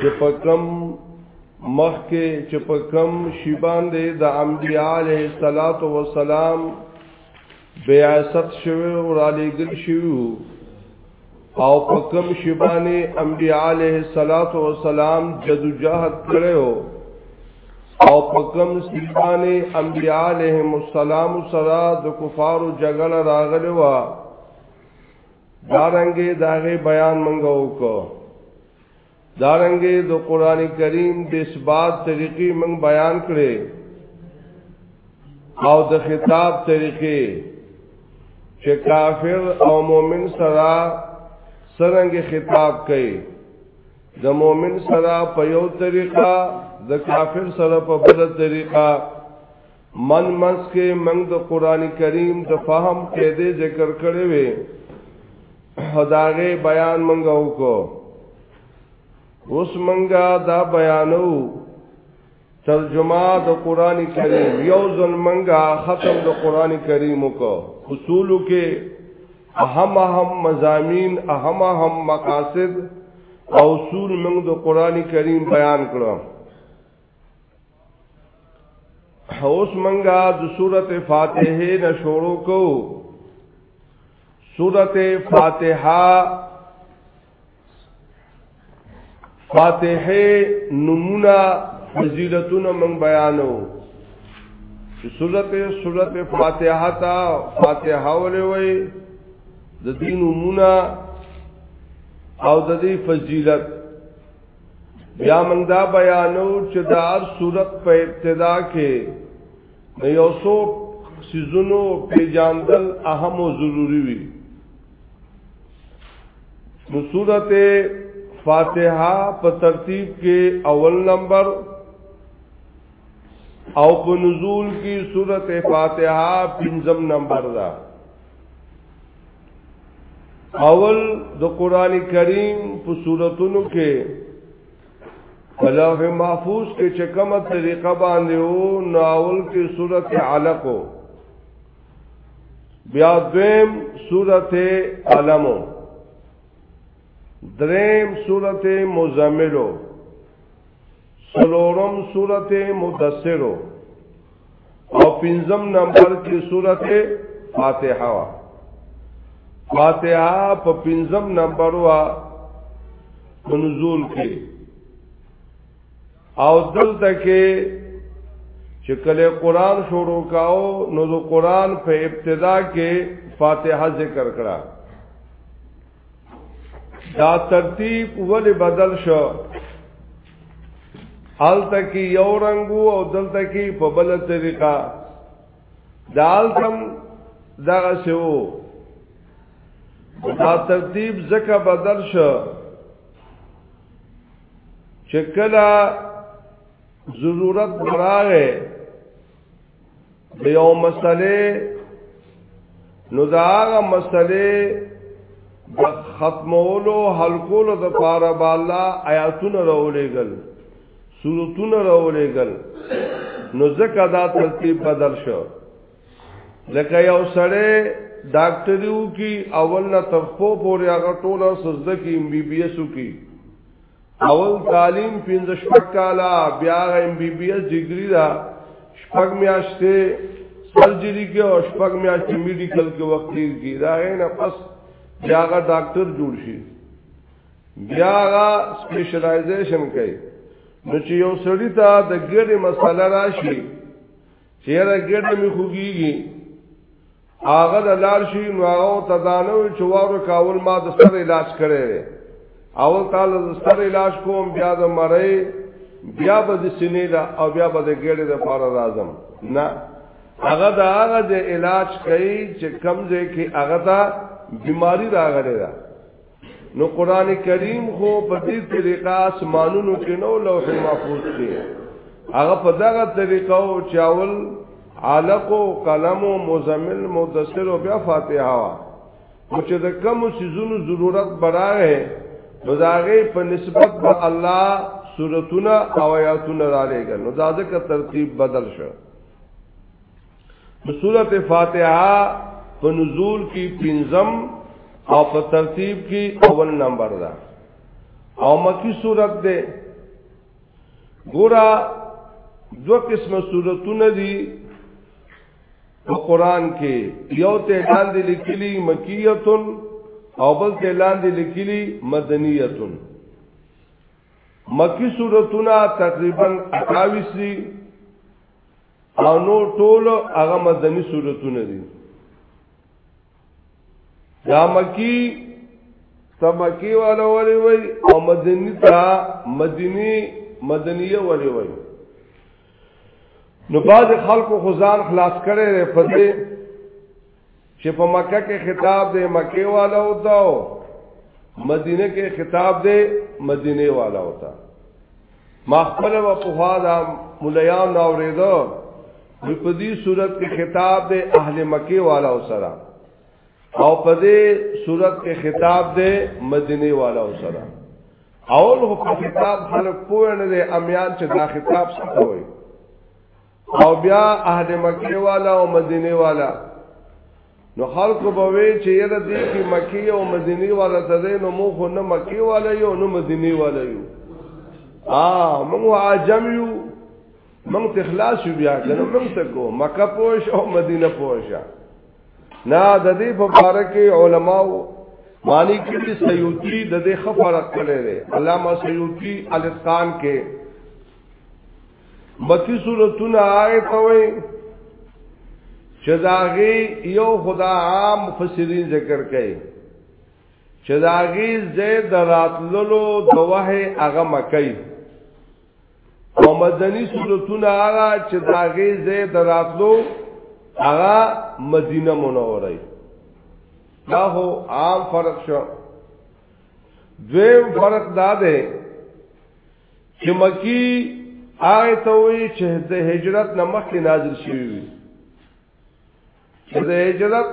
چې په کم مخ کې چې په کم شی باندې د انبیاء علیه الصلاۃ والسلام بیاست شوی او را لېګل شوی او په کم شی باندې انبیاء علیه الصلاۃ والسلام جدوجہد کړو او په کم شی باندې انبیاء علیهم السلام سره د کفارو جګړه راغلی و دارنګې داغه بیان منګه وکړو دارنګې د قران کریم د اثبات طریقې من بیان کړې او د خطاب طریقې چې کافر او مؤمن سره سرنګ خطاب کوي د مؤمن سره په یو طریقه د کافر سره په بل طریقه من منس کې موږ د قران کریم د فهم قاعده ذکر کړې وې خداغه بیان موږ وکړو اوس موږ دا بیانو ترجمه د قران کریم یو ځل موږ ختم د قران کریم وکړو اصول کې اهم اهم مزامین اهم اهم مقاصد او اصول موږ د قران کریم بیان کړو اوس منګه د سورته فاتحه نه شروع کو سورته فاتحه فاتحه نمونه فضیلتونه من بیانو چې سورته سورته فاتحه تا فاتحه ولې وای د دین نمونه او د دې فضیلت بیا موږ دا بیانو چې دا هر صورت په ابتدا کې د یو څو سيزونو پیجاندل اهم او ضروری وي نو صورت فاتحه په ترتیب کې اول نمبر او په نزول کې صورت فاتحه پنځم نمبر ده اول د قران کریم په صورتونو کې فلوح محفوظ کې چې کومه طریقه باندې وو نو اول کې صورت علق وو بیا دویم صورت علم وو دریم صورت مزمل وو سلورم سورت مدثر او پنځم نمبر کې سورت فاتحه وا فاتحه په پنځم نمبر وا منزول کې او دلته کې چې کله قران شروع کاو نو د قران په ابتدا کې فاتحه ذکر کړه دا ترتیب ولی بدل شو آلتا کی یو رنگو او دلتا کی په بل طریقه دا آلتم دغه سیو دا ترتیب زکه بدل شو چې کله ضرورت براغه د یو مسلې نو دا هغه مسلې د ختمولو حل کولو د پاره بالا آیاتونه راولېګل سورتونه راولېګل نو ځکه دا ترتیب بدل شو لکه یو سړی ډاکټریو کی اول نه تخپو پورې هغه ټوله سزده کی ایم بی بی ایسو کی اول تعلیم پنځه شپږ کاله بیا ایم بی بی ایس ډیګری دا شپږ میاشتې سرجری کې او شپږ میاشتې میډیکل کې وخت تیر کی دا نه پس بیا غا ډاکټر جوړ شي بیا غا سپیشلایزیشن کوي نو چې یو سړی ته د ګډې مسله راشي چې را ګډه می خوږیږي هغه د لار شي نو هغه تدانو چې واره کاول ما د سر علاج کړي اول تعالی د سر علاج کوم بیا د مړی بیا به د سینې لا او بیا به د ګړې د پاره راځم نه هغه د هغه د علاج کوي چې کمزې کې هغه ته بیماری راغلی ده نو قران کریم خو په دې طریقه اسمانونو کې نو لوح محفوظ دی هغه په دغه طریقه او چاول علق او قلم او مزمل مدثر او بیا فاتحه وا نو چې د کوم سيزونو ضرورت براغه نو داغه په نسبت به الله سورتونه او آیاتونه را لېګل نو دا ځکه ترتیب بدل شو نو سورت فاتحه په نزول کې پنځم او په ترتیب کې اول نمبر ده او مکی سورت ده ګورا دو قسمه سورتونه دي په قران کې یو ته لاندې لیکلي مکیتون او بل ته لاندې لیکلي مدنیتون مکی سورتونه تقریبا 28 دي او نو ټول هغه مدني صورتونه دي دا مکی تمکی والا ولی وی او مدنی تا مدنی مدنیه ولی وی نو باز خلق و خزان خلاص کرے رے فضے چې په مکه کې خطاب دی مکه والا وتا او مدینه کې خطاب دی مدینه والا وتا ما خپل و په هاذا مليان اوریدو په دې صورت کې خطاب دی اهل مکه والا سره او په دې صورت کې خطاب دی مدینه والا سره اول خو خطاب خلق پوه نه دی امیان چې دا خطاب څه وایي او بیا اهل مکه والا او مدینه والا نو خلق به وی چې یره دې کې مکی او مدینه والا ته نو مو خو نه مکی والا یو نو مدینه والا یو ا موږ عجم یو موږ تخلاص بیا کنه موږ ته کو مکه پوش او مدینه پوشا نا د دې په اړه کې علماو معنی کړي سیوطی د دې خبره کړې ده علامه سیوطی الاتقان کې مکی صورتونه آئے توئی چې داغي یو خدا عام مفسرین ذکر کوي چې داغي زید راتللو دوه هغه مکه او مدنی صورتونه هغه چې داغي زید راتلو هغه مدینه منوره دا هو عام فرق شو دویم فرق دا ده چې مکی هغه ته وی چې د هجرت نه مخکې نازل شوی وي چې د هجرت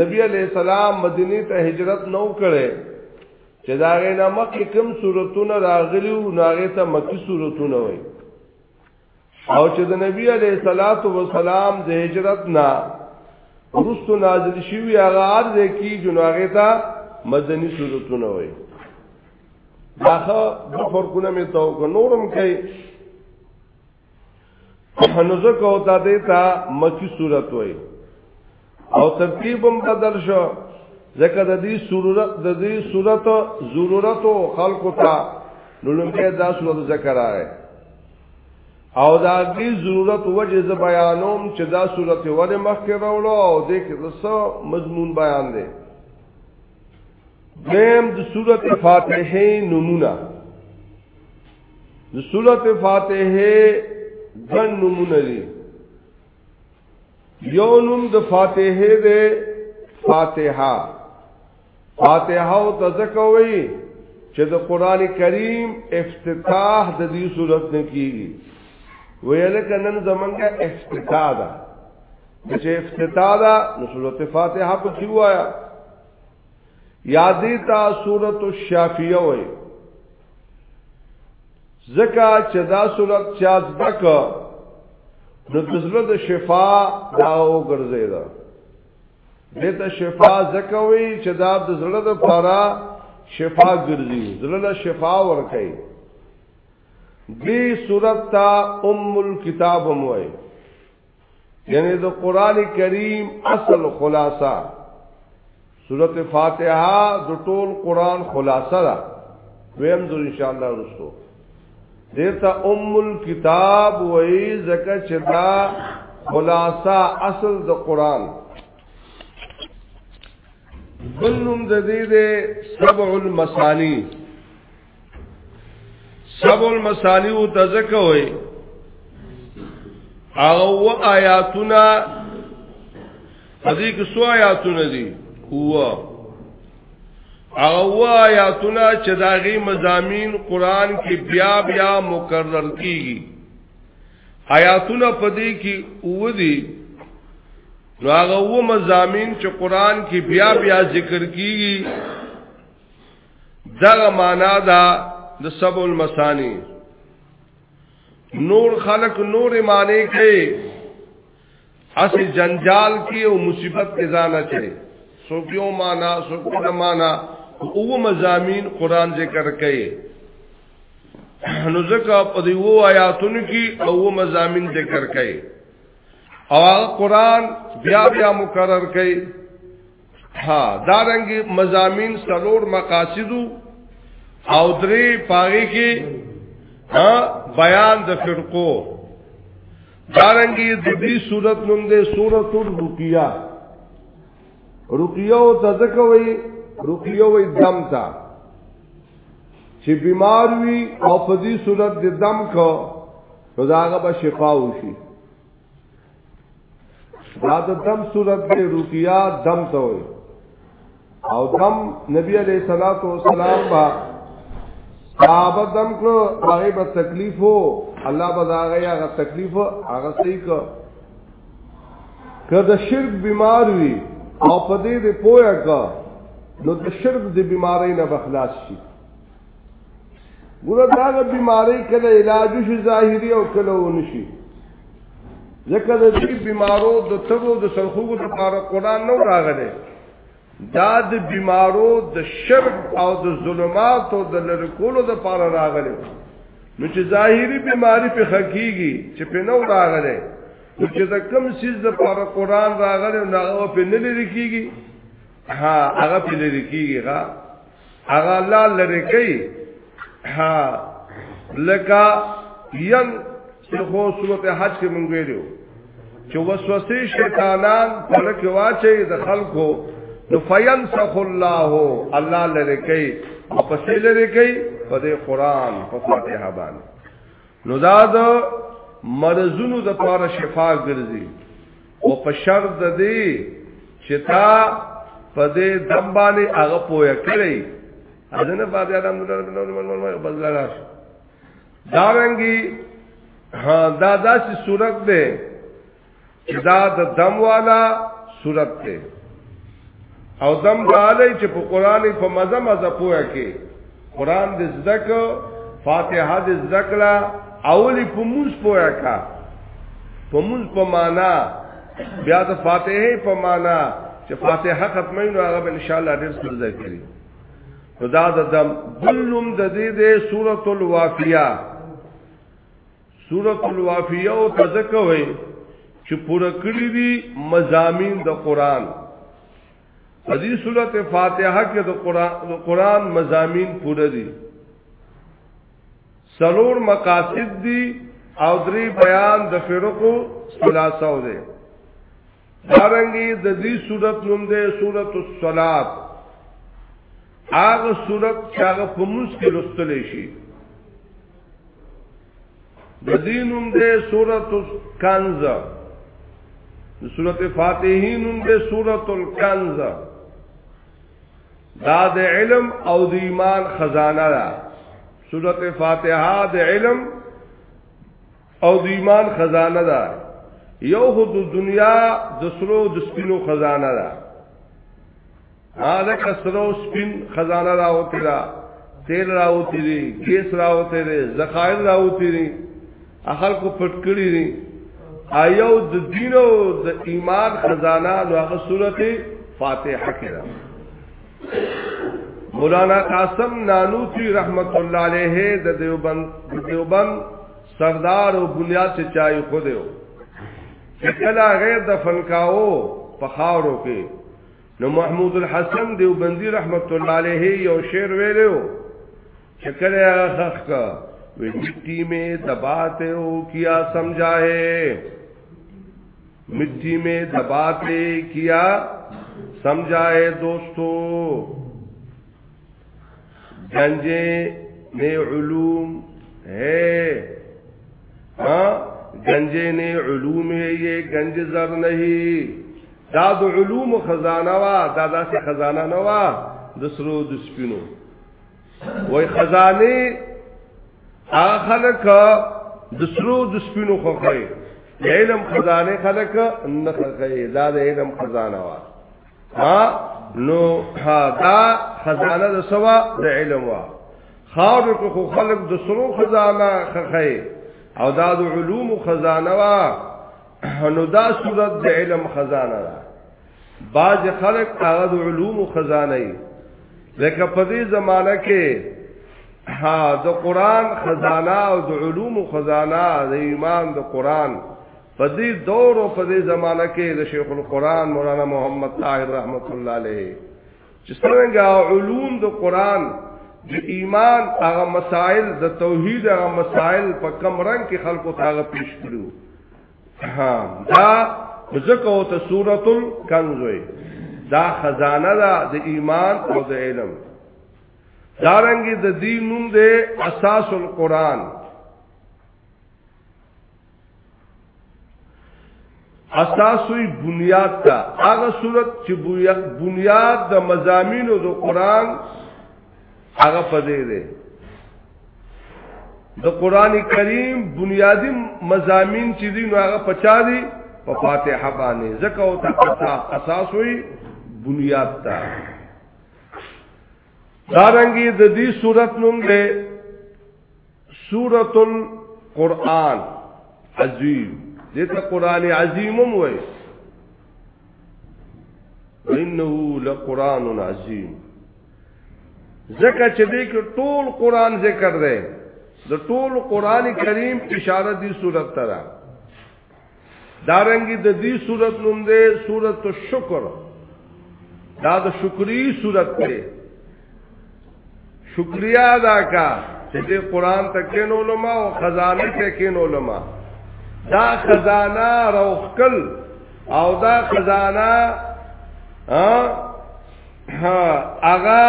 نبی علی السلام مدینه ته هجرت نو کړي چې دا غي نه مخکې کوم صورتونه راغلي او ناغه ته مکی صورتونه وي او چې د نبی علیہ الصلات والسلام د هجرت نه ورستو نازل شوی هغه ارز کی جنواغه تا مدنی صورتونه وای داخه د فرقونه می تو کو نورم کوي نو زکه او ته ته مکی صورت وای او ترتیب هم بدل شو ځکه د دې ضرورت د دې صورت ضرورت او خلقو ته لومړی دا صورت ذکر راغی او دا دې ضرورت وجه ز بیانوم چې دا صورت ولې مخکې راوړو او دې کې څه مضمون بیان دی دیم د صورت فاتحه نمونه د صورت فاتحه د نمونه دی یو نوم د فاتحه ده فاتحه فاتحه او تزکوي چې د قران کریم افتتاح د دې صورت نه کیږي ویل کنن زمونږه افتتاح ده چې افتتاح ده نو صورت فاتحه په کیوایا یادی تا سورۃ الشافیه وای زکا چې دا سورۃ چاز بک نو دزله د شفا دا وګرځي دا دته شفا زکوي چې دا د زړه د پاره شفا ګرځي زړه له شفا ور کوي دې سورۃ تا ام الكتاب هم وای یعنی د قران کریم اصل خلاصہ سورت فاتحه د ټول قران خلاصه ده ویم زو ان شاء الله رسو دیتا ام الكتاب وای زکه چې دا خلاصه اصل د قران بلنم د دې سبع المسانی سب المثالی او تزکوي او آیاتنا حدیث سو آیاتونه دي هو او آیاتونه چې داغي مزامین قران کې بیا بیا مکرر کیږي آیاتونه پدې کې او دي نو هغه و مزامین چې قران کې بیا بیا ذکر کیږي دغه معنا دا د سبع المسانی نور خلق نور معنی کوي اسی جنجال کی او مصیبت کې ځان اچي سو کیو معنا سو کیو معنا او مزامین قران ذکر کوي نو ځکه په دې وو آیاتونو کې او مزامین ذکر کوي او قران بیا بیا مکرر کوي ها دا رنګ مزامین سلور مقاصدو او درې پاغي کې ها بیان د فرقو دا رنګ د دې صورت نوم دی سورۃ الرقیہ رقیہ او تذکوي رقیہ وي دم تا چې بیمار وي او په دې صورت د دم کو نو داغه به شفا وشي دا د دم صورت دی رقیه دم ته وي او دم نبی علیہ الصلوۃ والسلام با صحابه دم کړو هغه به تکلیف وو الله به دا هغه تکلیف هغه صحیح کړ کله شرک بیمار وي او په دې دې پوهه کا نو د شرک د بیماری نه بخلاص شي ګوره دا بیماری کله علاج شي ظاهري او کله ونشي ځکه د دې بیمارو د تبو د سرخوګو د پاره قران نو راغله دا د بیمارو د شرک او د ظلمات او د لړکولو د پاره راغله نو چې ظاهري بیماری په حقيقي چې په نو راغله نو چې د کم سیز د پاره قران راغله نو هغه په نلری کیږي ها هغه په لری کیږي هغه الله لری کوي ها لکه ين چې خو صورت حج کې مونږ ویلو چې وسوسه شیطانان په لکه واچي د خلکو نو فینسخ الله الله لری کوي او پسې لری کوي په دې قران په فاتحه باندې نو دا د مرزونو د پاره شفا ګرځي او په شرط د دې چې تا په دې دم باندې هغه پوهه کړی اذن فاتحه دم بدلار دارنګي ها دا داسې صورت ده چې دا د دم والا صورت ته او دم دالې چې په قران په مزه مزه پوهه کې قران د ذکر فاتحه د ذکر اولی په موږ پوهه کا په موږ په معنا بیا د فاتحه په معنا چې فاتحه ختمه نو هغه ان شاء الله ډېر څه ذکرې خدا د دم بلوم د دې د سورۃ الوافیہ سورۃ الوافیہ او تزکوي چې پوره کړی دي مزامین د قران په دې سورۃ فاتحه کې د قران د قران مزامین پوره دي سلور مقاصد دي او درې بیان د فرقو ثلاثه ده دارنګي د دې صورت نوم دی صورت الصلات هغه صورت چې هغه په موږ کې لوستل شي د دې نوم دی صورت الکنز د صورت فاتحین نوم دی صورت الکنز دا د علم او د ایمان خزانه ده صورت فاتحه د علم او د ایمان خزانه ده یو خو د دنیا د سرو د سپینو خزانه ده هغه کسرو سپین خزانه راوتی ده تیل راوتی دي ګیس راوتی دي ذخایر راوتی دي اخل کو پټکړی دي آیو د دین او د ایمان خزانه د هغه سورته فاتحه کې ده مولانا قاسم نانوتی رحمت الله علیه د دیوبند دیوبند سردار او بنیاد چې چای خو دیو کلا غیر د فنکاو په خاورو کې نو محمود الحسن دیوبندی رحمت الله علیه یو شعر ویلو چې کله هغه خخ کا وی مٹی میں دباتے ہو کیا سمجھا ہے مٹی میں دباتے کیا سمجھا ہے دوستو گنجے نے علوم ہے ہاں گنجے نے علوم ہے یہ گنج زر نہیں دا د علوم خزانه وا دا داسې خزانه نه وا د سرو د سپینو وای خزانه هغه خلک د سرو د سپینو خوخه علم خزانه خلک نه خلک دا د علم خزانه وا ها نو دا خزانه د سوا د علم وا خاور کو خو خلق د سرو خزانه خخې او دا د علوم خزانه وا نو دا صورت د علم خزانه ده باز خلق هغه د علوم خزانه ای لکه په دې زمانہ کې ها د قران خزانه او د علوم خزانه د ایمان د قران په دې دور او په دې زمانہ کې د شیخ القرآن مولانا محمد طاهر رحمت الله علیه چې څنګه علوم د قرآن د ایمان هغه مسائل د توحید هغه مسائل په کم رنگ کې خلکو ته هغه پیش کړو ها دا ځکه او ته سورۃ الکنز وي دا خزانه ده د ایمان او د علم دارنګ د دین نوم دی اساس القرآن اساسوی بنیاد تا هغه صورت چې بنیاد د مزامینو د قران هغه پدې ده د قران کریم بنیادی مزامین چې دي نو هغه پچا دي په فاتحه باندې زکه او تقصا اساس وي بنیاد تا دارنګي د دې صورت نوم ده سورۃ القرآن عظیم دته قران عظیم هم وای انه لقران عظیم زکه چې دې کې ټول قران ذکر دی د ټول قران کریم اشاره دی صورت ترا دارنګي د دې صورت نوم دی صورت الشکر دا د شکری صورت دی شکریا ادا کا چې دې قران ته کین علماء او خزانه ته کین علماء دا خزانه روخکل او دا خزانه ها اغا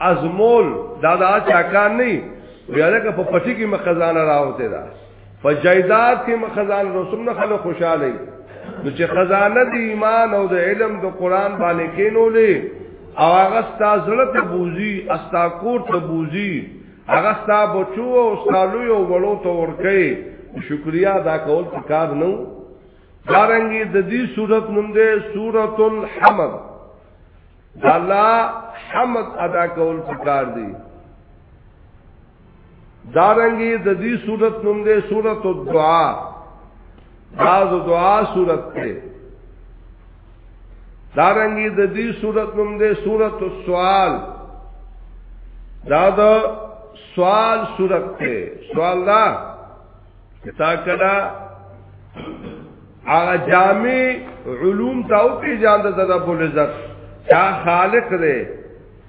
ازمول دا دا چاکان نه ویاله که په پټی کې مخزانه راوته ده په جایداد کې مخزان رسوم نه خلک خوشاله نو چې خزانه د ایمان او د علم د قران باندې کینولې او هغه ستا زړه ته بوزي استا کور ته بوزي هغه ستا بچو او سالو یو وړو ته ورکه شکریا ادا کول پکار نو دارنګي د دې صورت نوم دی سورۃ الحمد الله حمد ادا کول پکار دی دارنګي د دې صورت نوم دی صورت الدعاء دا د دعا صورت دی دارنګي د دې صورت نوم دی صورت السوال دا د سوال صورت دی سوال دا تا کدا هغه جامع علوم ته او پیجان د رب العزت چا خالق دی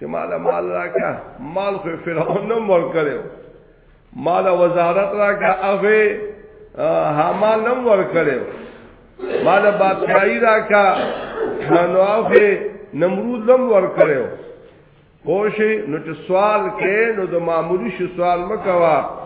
چې مال مال راکا مال خو فرعون نه مور کړو مال وزارت راکا هغه حمال نه مور کړو مال بادشاہي راکا نو هغه نمرود لم ور کړو پوه نو چې سوال کې نو د معمولی شي سوال مکوا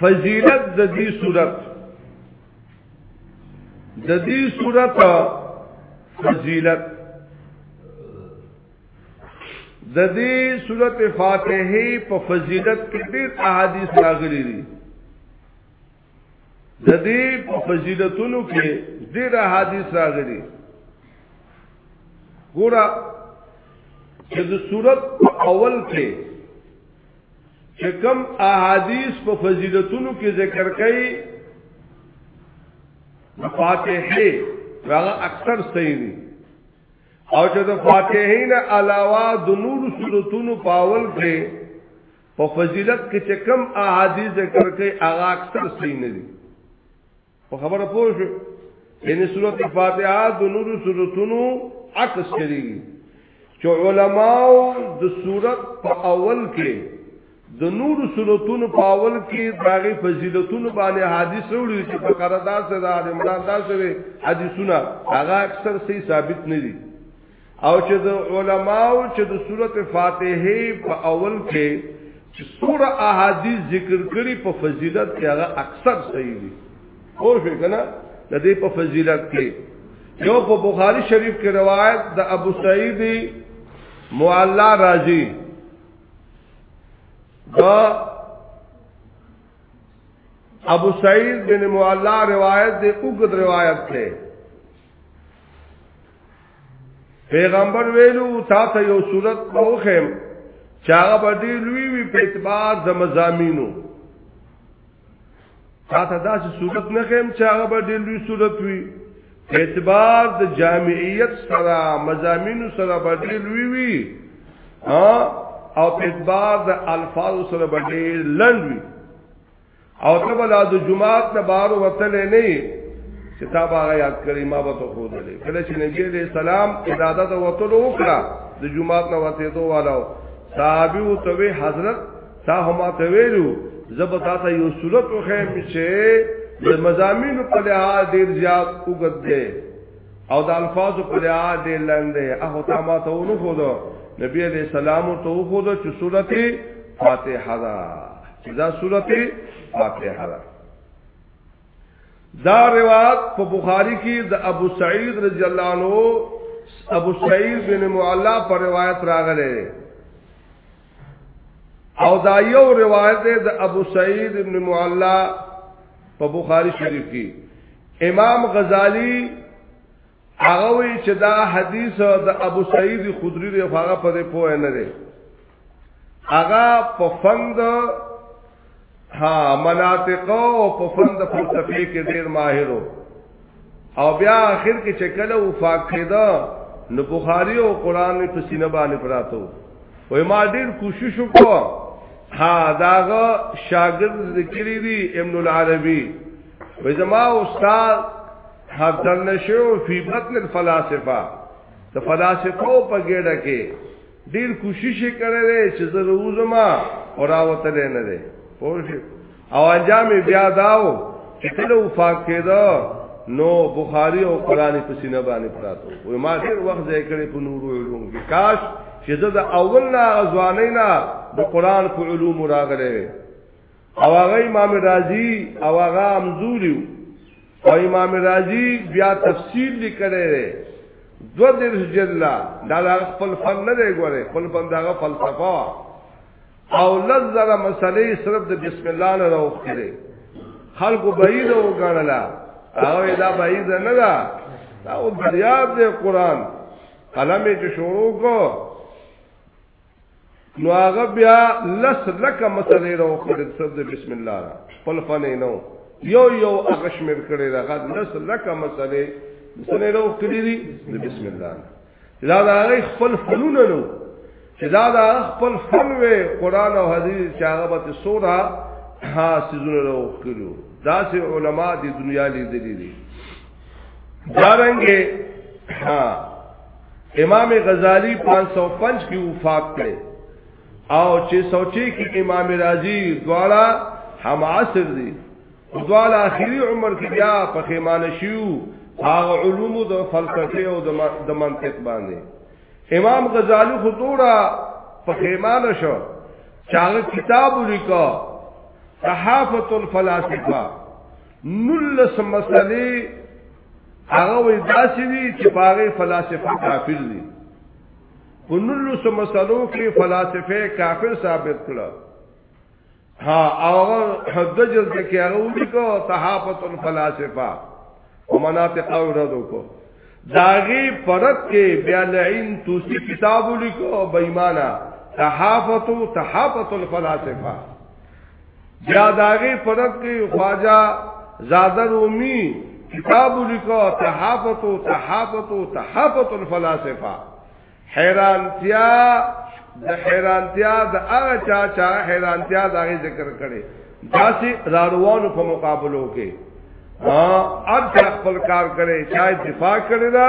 فضیلت د دې صورت د دې صورت فضیلت د دې صورت فاتحه په فضیلت کې ډېر احادیث راغلي دي د دې په فضیلتونو کې ډېر احادیث راغلي ګوره چې د صورت اول کې چې کوم احادیث په فضیلتونو کې ذکر کړي د فاتحه هغه اکثر صحیح دي او چې د فاتحه نه علاوه د نور سورتونو پاول کې په فضیلت کې چې کوم احادیث ذکر کړي هغه اکثر صحیح نه دي په خبره پوه شو یعنی سورت فاتحه د نور سورتونو عکس کړي چې علماو د سورت په اول کې د نور سورتونو په اول کې داغي فضیلتونو باندې حدیث وروړي چې په قرادار سره د عمران داسې حدیثونه هغه اکثر صحیح ثابت نه دي او چې د علماو چې د سورت فاتحه په اول کې چې سوره احادیث ذکر کړي په فضیلت کې هغه اکثر صحیح دي او شو کنه د دې په فضیلت کې یو په بخاری شریف کې روایت د ابو سعید معلا راضی دا ابو سعید بن معلا روایت دې اوږد روایت ته پیغمبر ویلو تا ته یو صورت موخم چاغه باندې لوی وی په اعتبار د مزامینو تا ته داسې صورت نه خیم چاغه باندې لوی صورت وی په اعتبار د جامعیت سره مزامینو سره باندې لوی وی او په اعتبار د الفاظ سره باندې لند وی او ته بلا د جمعات نه بار وتل نه چې تا باغ یاد کړی ما به ته خو دلې کله چې نبی دې سلام اجازه ته وتل وکړه د جمعات نه وته دوه والو صحابي او توي حضرت تا هم ته ویلو زب تا ته یو صورت وخیم چې د مزامین په لحاظ ډیر زیات وګد دی او د الفاظ په لحاظ ډیر لنډ دی هغه تا ما ته ونه خو نبی علیہ السلام ته وخو چې صورت فاتحه ده دا صورت فاتحه ده دا روایت په بخاری کې د ابو سعید رضی الله عنه ابو سعید بن معلا پر روایت راغله او دا یو روایت ده د ابو سعید ابن معلا په بخاری شریف کې امام غزالی هغه وی چې دا حدیث د ابو سعید خدری دی هغه په دې پوه نه دی هغه په فند ها مناطق او په فند فلسفي کې ډیر ماهر او بیا اخر کې چې کله وفات کېده نو بخاری او قران په سینه باندې پراته وای ما ډیر کوشش وکړ ها داغه شاګرد ذکرې دي ابن العربي وای زما استاد هبدل نشو فی بطن الفلاسفه د فلاسفو په ګډه کې ډیر کوشش کړي چې زه روزما او راوتل نه دي او انجام بیا داو چې کله وفات کېدو نو بخاری او قران په سینه باندې پراتو وای ما ډیر وخت ځای کړی په نور علوم کې کاش چې زه د اول نه ځوانینا د قران په علوم راغلی او هغه امام رازی او هغه امزوری او امام رازی بیا تفسیر لیکره ده دو درس جلا دا دا خپل فن نه دی ګوره خپل فن دا فلسفه او لزر مسلې صرف د بسم الله نه راوخره خلکو بعید او غړلا هغه دا بعید نه دا دا او دریاب دی قران قلم چې شروع کو نو هغه بیا لس لکه مسلې راو کړل سب د بسم الله را خپل فنې نو یو یو هغه شمیر کړی دا غد لس لکه مسلې مسلې راو کړی دي د بسم الله دا دا هغه خپل فنونه نو چې دا دا خپل فن وې قران او حدیث چې هغه به سورا ها سيزونه راو کړو دا سه علما د دنیا لیدلې دي دارنګه ها امام غزالی 505 کی وفات کړي او 606 کی امام رازی دواړه هم عصر دي دواړه اخیری عمر کې بیا په خیمانه شیو هغه علوم د فلسفه او د منطق باندې امام غزالی خو دوړه په خیمانه شو چاغه کتاب ولیکا صحافت الفلاسفه نلس مسئلے هغه وی داسې دي چې باغې فلسفه کافر دي په نورو سم مسلو کې فلسفه کافر ثابت کړه ها هغه حد جز کې هغه ودی کو صحافت الفلاسفه ومناطق او ردو کو داغي پرد کې بیا لعین توسی کتاب لیکو بېمانه صحافت صحافت الفلاسفه بیا داغی پرد کی خواجہ زادہ رومی کتابو لکو تحافتو تحافتو تحافت الفلاسفہ حیرانتیا د حیرانتیا د هغه چا چا حیرانتیا د هغه ذکر کړي داسې راروانو په مقابلو کې ها اج خپل کار کړي چا دفاع کړي دا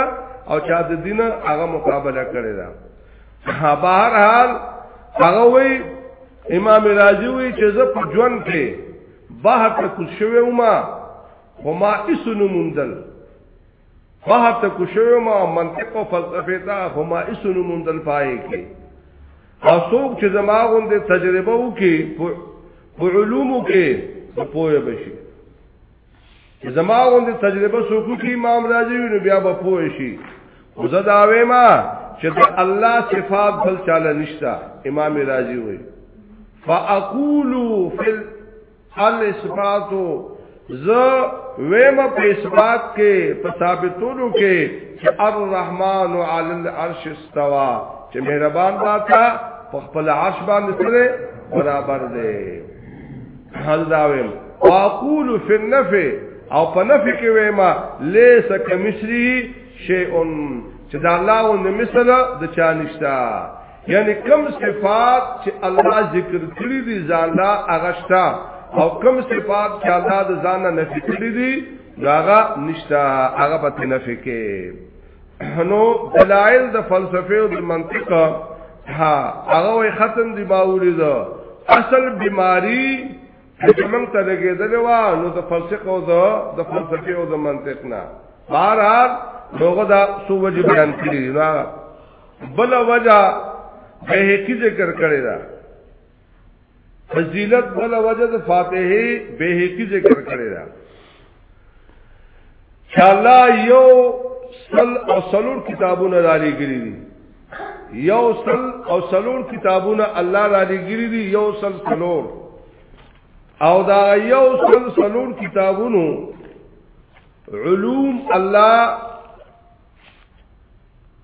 او چا د دین هغه مقابله کړي دا بهر حال هغه وی امام رازی وی چې زه په ژوند کې بهر ته کوز شوی وم خو ما هیڅ نه موندل بهر ته کوز شوی وم منطق او فلسفه ته خو ما هیڅ نه موندل پای کې اسوک چې زما غوندې تجربه وکي په علومو کې پوهه بشي زما غوندې تجربه سوکو کې امام راځي نو بیا به پوه شي خو زه دا وایم چې د الله صفات بل چاله نشتا امام راځي وي فاقول فل الاثبات ز ویم په اثبات کې په ثابتولو کې چې الرحمن علی العرش استوا چې مهربان ذات په خپل عرش باندې سره برابر دی حل داویم واقول فی النفی او په نفی کې ویما لیس کمثلی شیء چې دا الله او مثل د چا نشتا یعنی کم صفات چې الله ذکر کړی دي ځان لا اغشتا او کم صفات چې الله د ځان نه نفی کړی دي دا هغه نشتا هغه په نفی کې نو دلائل د فلسفه او د منطق ها هغه ختم دی باولی دا اصل بیماری چې موږ ته لګېدلې و نو د فلسفه او د فلسفه او د منطق نه بهرحال دغه دا سو وجه بیان کړی دا بل وجه به کی ذکر کړی دا فضیلت بل وجه د فاتحه به کی ذکر کړی دا چې الله یو سل او سلور کتابونه را لګری دي یو سل او سلور کتابونه الله را لګری دي یو سل سلور او دا یو سل سلور کتابونو علوم الله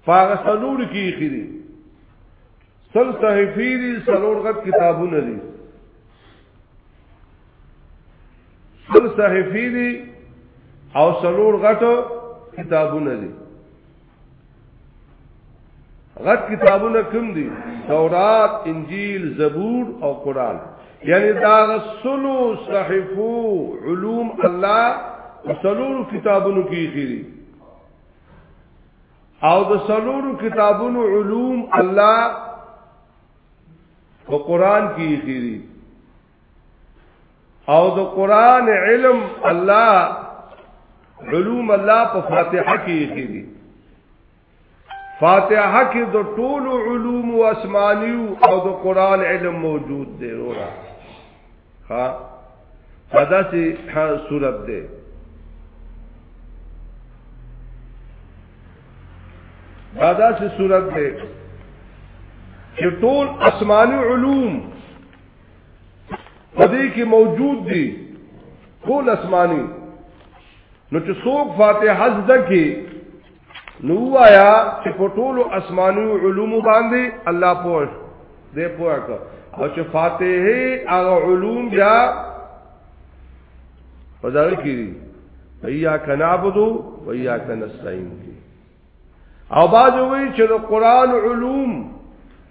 فاغ سلور کی خیری سل صحیفې دي څلور غټ کتابونه دي سل صحیفې دي او څلور غټ کتابونه دي غټ کتابونه کوم دي تورات انجیل زبور او قران یعنی دا غسلو صحیفو علوم الله څلور کتابونو کې خېری او د سلورو کتابونو علوم الله په قران کې خېری او د قران علم الله علوم الله په فاتحه کې خېری فاتحه کې د ټولو علوم او اسماني او د قران علم موجود دی وروه ها دا چې ها صورت ده دا دا چې صورت ده چې ټول آسماني علوم په دې کې موجود دي ټول آسماني نو چې څوک فاتحه زده کې نو وایا چې په ټولو اسماني علوم باندې الله پوه دې پوه کړ او چې فاتحه هغه علوم بیا په ځای کې دي ایا کنابودو و ایا کنستعين او باج وی چې د قران علوم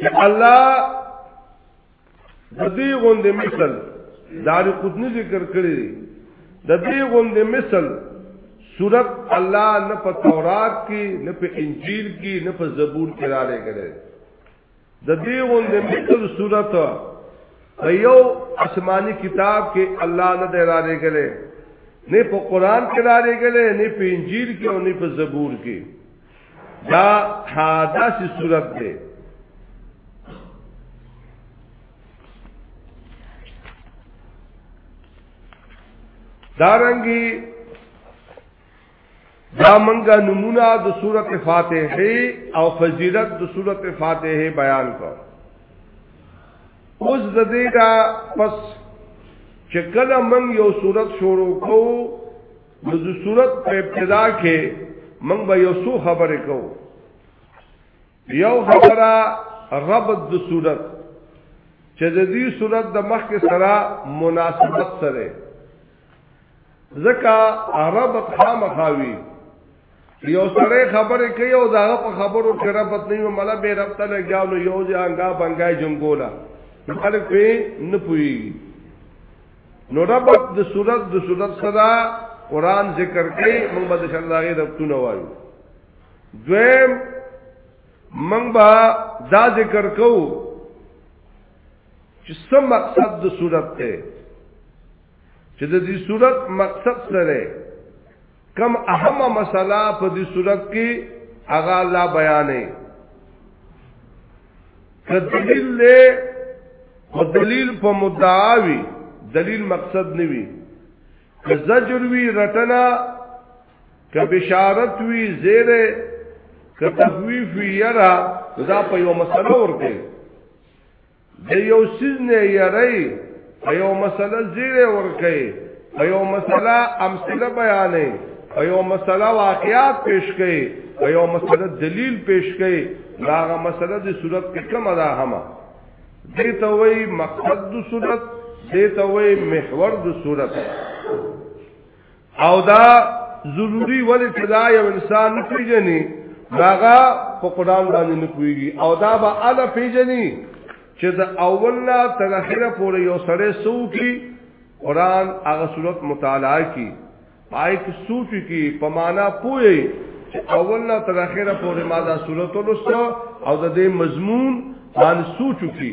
الله د دې غوندې مثال داری قدنی ذکر کړی دی د دې غوندې مثال صورت الله نه په تورات کې نه په انجیل کې نه په زبور کې را لګره د دې غوندې مثال صورت په یو آسماني کتاب کې الله نه دی را لګره نه په قران کې را لګره نه په انجیل کې او نه په زبور کې دا حادثی صورت دی دارنګي دا منګه نمونه د سورته فاتحه او فضیلت د سورته فاتحه بیان کو اوس د دې دا پس چې کله من یو سورته شروع کوو نو د صورت په ابتدا کې موږ به یو څو خبرې کوو یو خبره ربط د صورت چې د دې صورت د مخ کې سره مناسبت سره ځکه ربط خامخاوي یو سره خبرې کوي او دا په خبرو کې ربط نه وي مله به رب ته لګاو نو یو ځای انګا بنګای جنگولا خلک په نه پوي نو رب د صورت د صورت صدا قران ذکر کوي موږ به ان الله غي ربونه وایو دویم موږ به دا ذکر کوو چې څه مقصد د صورت ته چې د دې صورت مقصد سره کم اهم مسله په دې صورت کې هغه الله بیانې کدلیل له او دلیل په مدعاوی دلیل مقصد نیوی که زجر وی رټنا که بشارت وی زیره که تخویف وی یرا دا په یو مسله ورته د یو سیز نه یری په یو مسله زیره ورکي په یو مسله امثله بیانې په یو مسله واقعات پیش کړي په یو مسله دلیل پیش کړي داغه مسله د صورت کې کوم ده هما دې ته وایي مقصد د صورت دې ته وایي محور د صورت او دا ضروری ولی چې دا یو انسان نه پیژني داغه په قران باندې نه کوي او دا به اله پیژني چې دا اول نه تر اخره پورې یو سره سو کی قران هغه صورت مطالعه کی پای کې سوچ کی په معنا پوي چې اول نه تر اخره پورې ما دا صورت ولسته او د دې مضمون باندې سوچ کی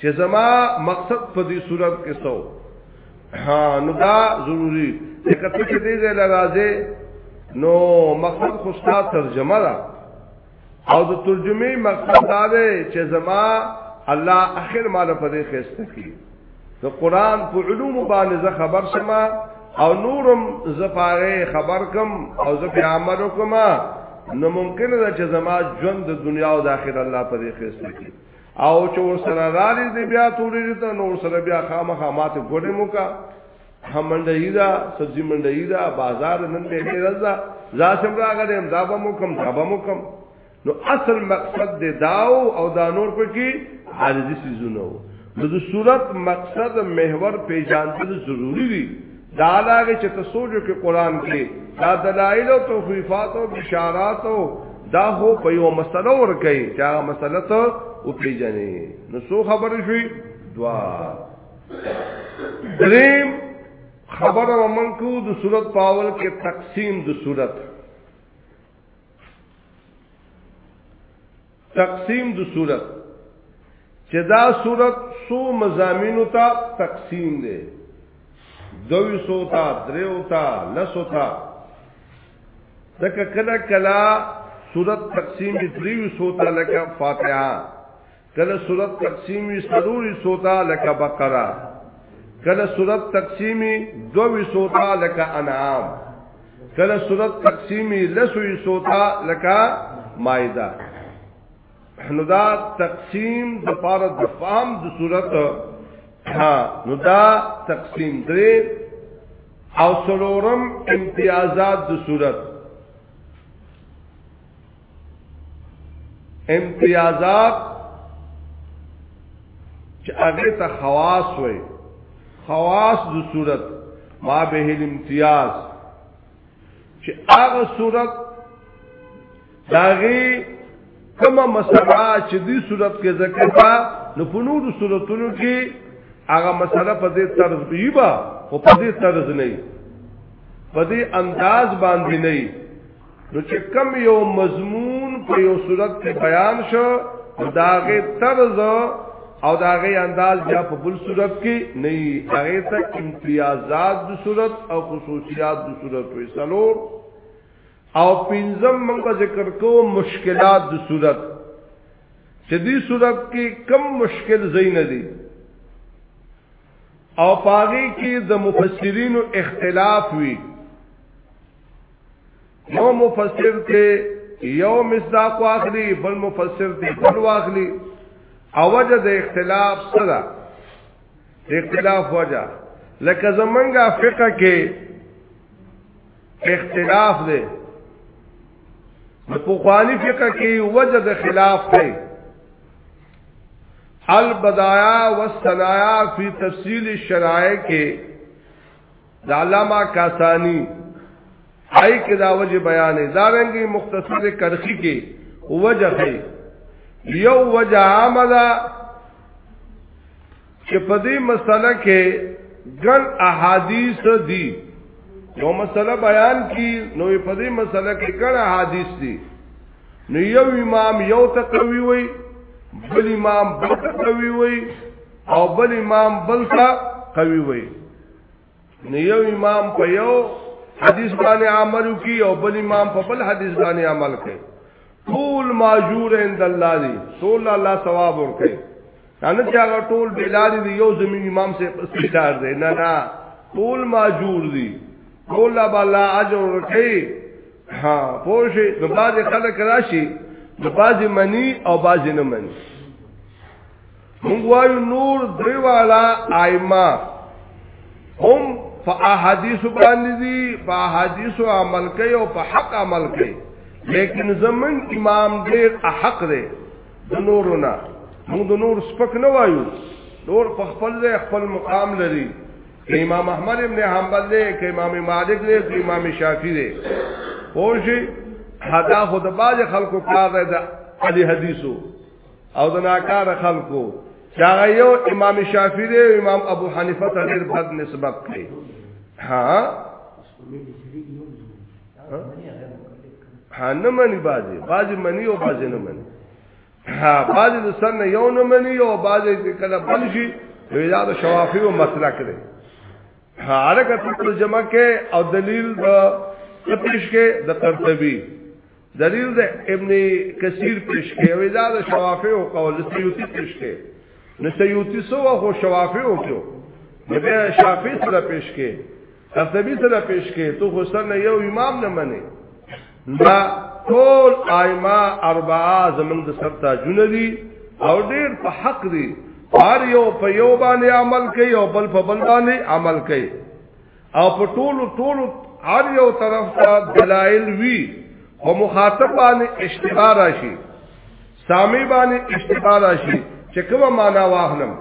چې زما مقصد په دې صورت کې سو ها نو دا ضروری چې کته چې دې ځای لراځي نو مقصد خو ستاسو ترجمه ده او د ترجمه مقصد دا دی چې زما الله اخر مال په دې خسته کی د قران په علوم باندې زه خبر شمه او نورم زفاره خبر کم او زف عمل وکم نو ممکن ده چې زما ژوند د دنیا او د آخرت الله په دې خسته کی او چې ور سره راځي دې بیا تورې ته نو سره بیا خامخا ماته ګوډې موکا همندې دا سبزی منډې دا بازار نن دې رضا زاسم راغلې هم دا به موکم دا به موکم نو اصل مقصد دې داو او دا نور په کې عارضی سيزونه وو د صورت مقصد محور پیژاندل ضروری دي دا علاوه چې تسوجو کې قران کې دا دلایل او توفیفات او بشارات او دا هو په یو مسله ور کوي چې هغه مسله ته او پیژنې نو سو خبر شوي دوا دریم خبر ومن کو د صورت پاول کې تقسیم د صورت تقسیم د صورت چې دا صورت سو مزامینو ته تقسیم دی دوی سو تا دریو تا لسو تا دکا کلا کلا صورت تقسیم دی دریو سو تا لکا فاتحہ کله صورت تقسیم وی سلوری سوتا لکه بقره کله صورت تقسیم دوی سوتا لکه انعام کله صورت تقسیم لسوی سوتا لکه مائده نو دا تقسیم د پاره د فهم د صورت ها نو دا تقسیم درې او سلورم امتیازات د صورت امتیازات چې هغه ته خواص وي خواص د صورت ما به الامتیاز چې هغه صورت داغي کومه مسله چې دې صورت کې ذکر تا نو په نورو صورتونو کې هغه مسله په دې طرز دیبا او په دې طرز نه په دې انداز باندې نه نو چې کم یو مضمون په یو صورت کې بیان شو داغه طرز او داغه انداز بیا په بل صورت کې نه هغه ته امتیازات د صورت او خصوصیات د صورت وي سلور او پنځم موږ ذکر کوو مشکلات د صورت چې دې صورت کې کم مشکل زین دي او پاغي کې د مفسرینو اختلاف وي یو مفسر ته یو مصداق واخلي بل مفسر ته بل واخلي اوجه د اختلاف سره اختلاف وجه لکه زمونږه فقہ کې اختلاف دی د پوخوانی فقہ کې وجه د خلاف دی البدایا والثنایا فی تفصیل الشرائع کې دا علامه کاسانی آئی که دا وجه بیانه دارنگی مختصر کرخی که وجه خی یو وجه عامه دا چې په دې مسله کې ګن احادیث دي یو مسله بیان کی نو په دې مسله کې ګن احادیث دي نو یو امام یو تقوی وي بل امام بل تقوی وي او بل امام بل تا قوی وي نو یو امام په یو حدیث باندې عمل کوي او بل امام په بل حدیث باندې عمل کوي ټول ماجور عند الله دی ټول الله ثواب ورکړي نه چې هغه ټول بلال دی یو زمین امام سے پسیدار دی نه نه ټول ماجور دی ټول بالا اجر ورکړي ها پوه شي د باز خلک راشي د باز منی او باز نه منی مونږ وایو نور درې والا ائمه هم په احادیث باندې دي په احادیث عمل کوي او په حق عمل کوي لیکن زمون امام ډېر حق دی د نورو نه موږ د نور سپک نه وایو نور په خپل ځای خپل مقام لري امام احمد ابن حنبل دی که امام مالک دی که امام شافعی دی پوه شي حدا خود باز خلکو کار دی د حدیثو او د ناکار خلکو چاغه یو امام شافعی دی امام ابو حنیفه ته ډیر بد نسبت کوي ها ها نه مني بازي بازي مني او بازي نه مني ها بازي د سن یو نه مني او بازي کله بل شي ویلا د شوافی او مسلک دی ها حرکت ترجمه کې او دلیل د پیش کې د قرطبي دلیل د ابن کثیر پیش کې او دا د شوافی او قول سیوتی پیش کې نو سیوتی سو او شوافی او کیو نو بیا شافی سره پیش کې ترتبی سره پیش کې تو حسن یو امام نه منی دا ټول ائمه اربعه زمنګ د سر تاجونه دي او ډیر په حق دي هر یو په یو باندې عمل کوي او بل په بل باندې عمل کوي او په ټولو ټولو هر یو طرف ته دلایل وی او مخاطب باندې اشتباه راشي سامي باندې اشتباه راشي چې کومه معنا واخلم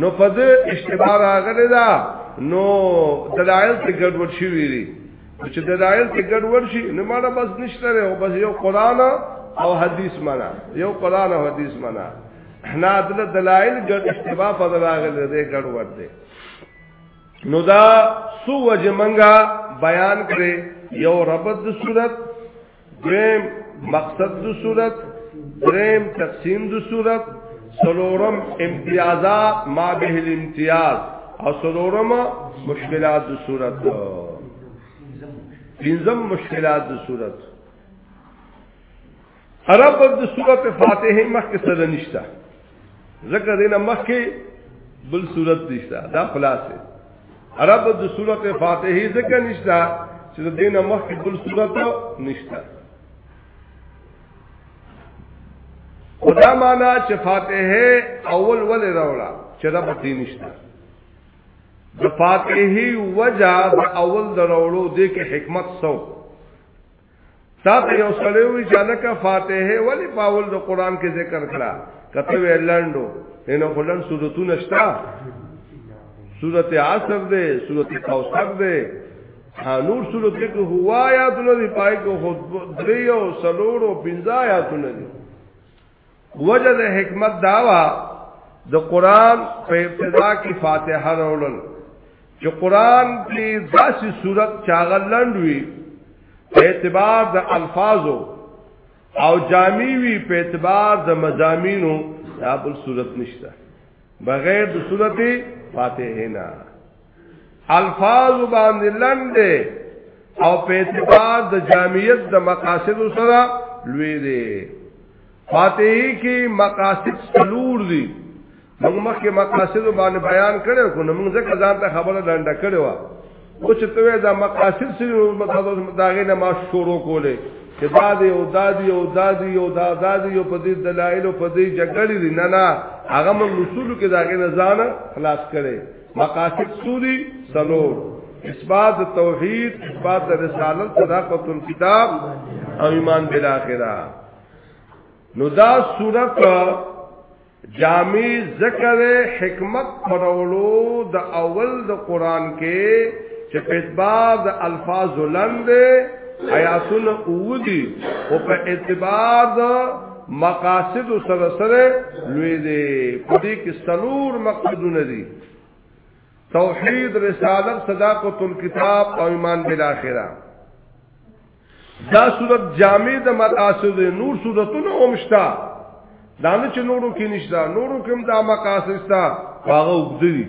نو په دې اشتباه راغلی دا نو دلایل ته ګډوډ شي ویری چې دلایل ته ګډوډ شي نو مالا بس نشته او بس یو قران او حدیث معنا یو قران او حدیث معنا نه دلایل ګډ اشتباه په دراغله دې ګډوډ دي نو دا سو وجه منګه بیان کړي یو ربط د صورت دریم مقصد د صورت دریم تقسیم د صورت سلورم امتیازات ما به الامتیاز او سلورم مشکلات د صورت پنځم مشکلات د صورت عرب د سورته فاتحه مخکې سره نشته ذکر دینه مخکې بل صورت نشته دا خلاصه عرب د سورته فاتحه ذکر نشته چې د دینه مخکې بل صورت نشته خدا معنا چې فاتحه اول ول راوړه چې رب دې نشته د فاتحه وجه د اول دروړو د کې حکمت سو تا ته یو سړی وی چې لکه فاتحه ولی پاول د قران کې ذکر کړه کته ویلندو نو خلن سورتونه شتا سورت عصر دے سورت کوثر دے نور سورت کې هو آیاتونه دی پای کو خود دریو سلورو پنځه آیاتونه دي وجه د حکمت داوا د دا قران په ابتدا کې فاتحه راولل چې قران کې داسې صورت چاغلند وي په اعتبار د الفاظو او جامع وي په اعتبار د مزامینو دا بل صورت نشته بغیر د صورت فاتحه نه الفاظ باندې لنډه او په اعتبار د جامعیت د مقاصد سره لوی دی فاتحی کې مقاصد څلور دي موږ مخکې مقاصد باندې بیان کړو خو موږ ځکه ځان ته خبره لنډه کړو او چې ته دا مقاصد سره متاسو داغه نه ما شروع کولې چې دا دی او دا دی او دا دی او دا دا دی او په دې دلایل او په دې جګړې دي نه نه هغه موږ اصول کې داغه نه ځان خلاص کړي مقاصد سودی سلور اثبات توحید اثبات رسالت صداقت الكتاب او ایمان بالاخره نو دا صورت جامع ذکر حکمت پرولو د اول د قران کې چې په اعتبار د الفاظ لند آیاتونه اودي او په اعتبار د مقاصد سره سره لوی دی په دې کې څلور مقصدونه دي توحید رسالت صداقت الكتاب او ایمان بالاخره دا صورت جامع د مقاصد نور صورتونه هم شته دانه چې نورو کې نشته نورو کې هم دا مقاصد شته هغه وګدي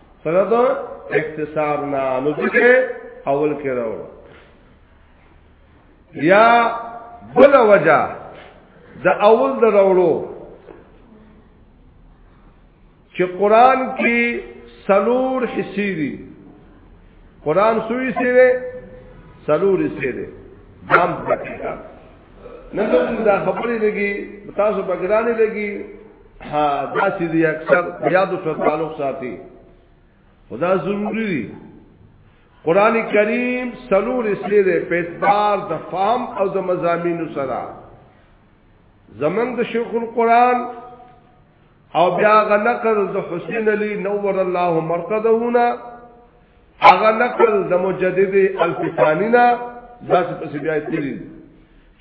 سره دا اختصار نه نو ځکه اول کې راو یا بل وجہ د اول د راوړو چې قران کې سلور حصے دي قران سوي سره سلور حصے دي دام پکې نن دا خبرې لګي تاسو بګرانې لګي ها دا چې دی اکثر یاد او تعلق ساتي خدا ضروری دی قران کریم سلور اسلی دی په اعتبار د فهم او د مزامینو سره زمنګ د شیخ القران او بیا غنقر د حسین علی نور الله مرقدهونه هغه نقل د مجدد الفسانی نه داسې پس بیا تیری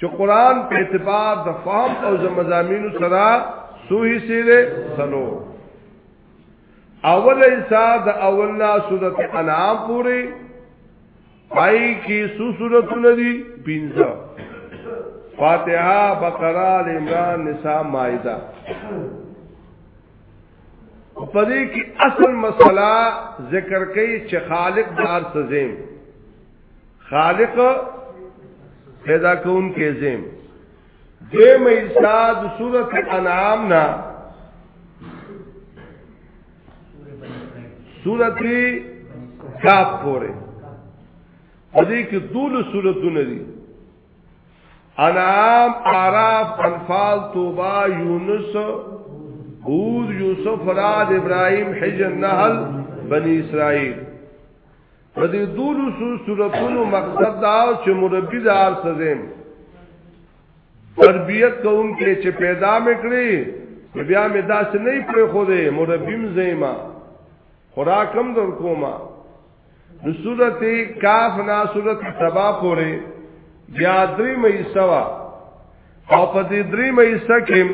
چې قران په اعتبار د فهم او د مزامینو سره سوهي سره سلو اول ایسا د اولنا سورت انعام پوری پای کی سو سورت ندی پینزا فاتحہ بقرہ عمران نساء مائدہ په دې کې اصل مسله ذکر کوي چې خالق د هر څه زم خالق پیدا کون کې زم دې مېسا د سورۃ انعام نا سورۃ کاف پورې دې کې دول سورتونه دي انعام عراف انفال توبا یونس هود یوسف راد ابراهیم حجر نحل بنی اسرائیل په دې دولو سورتونو مقصد دا چې مربي دار سزم تربیت کوم کې چې پیدا مکړي بیا مې داس نه پرې خو دې مربیم زېما خوراکم در کوما نو صورت کاف نا صورت تبا پوری بیا دری مئی سوا او پا دی دری مئی سکم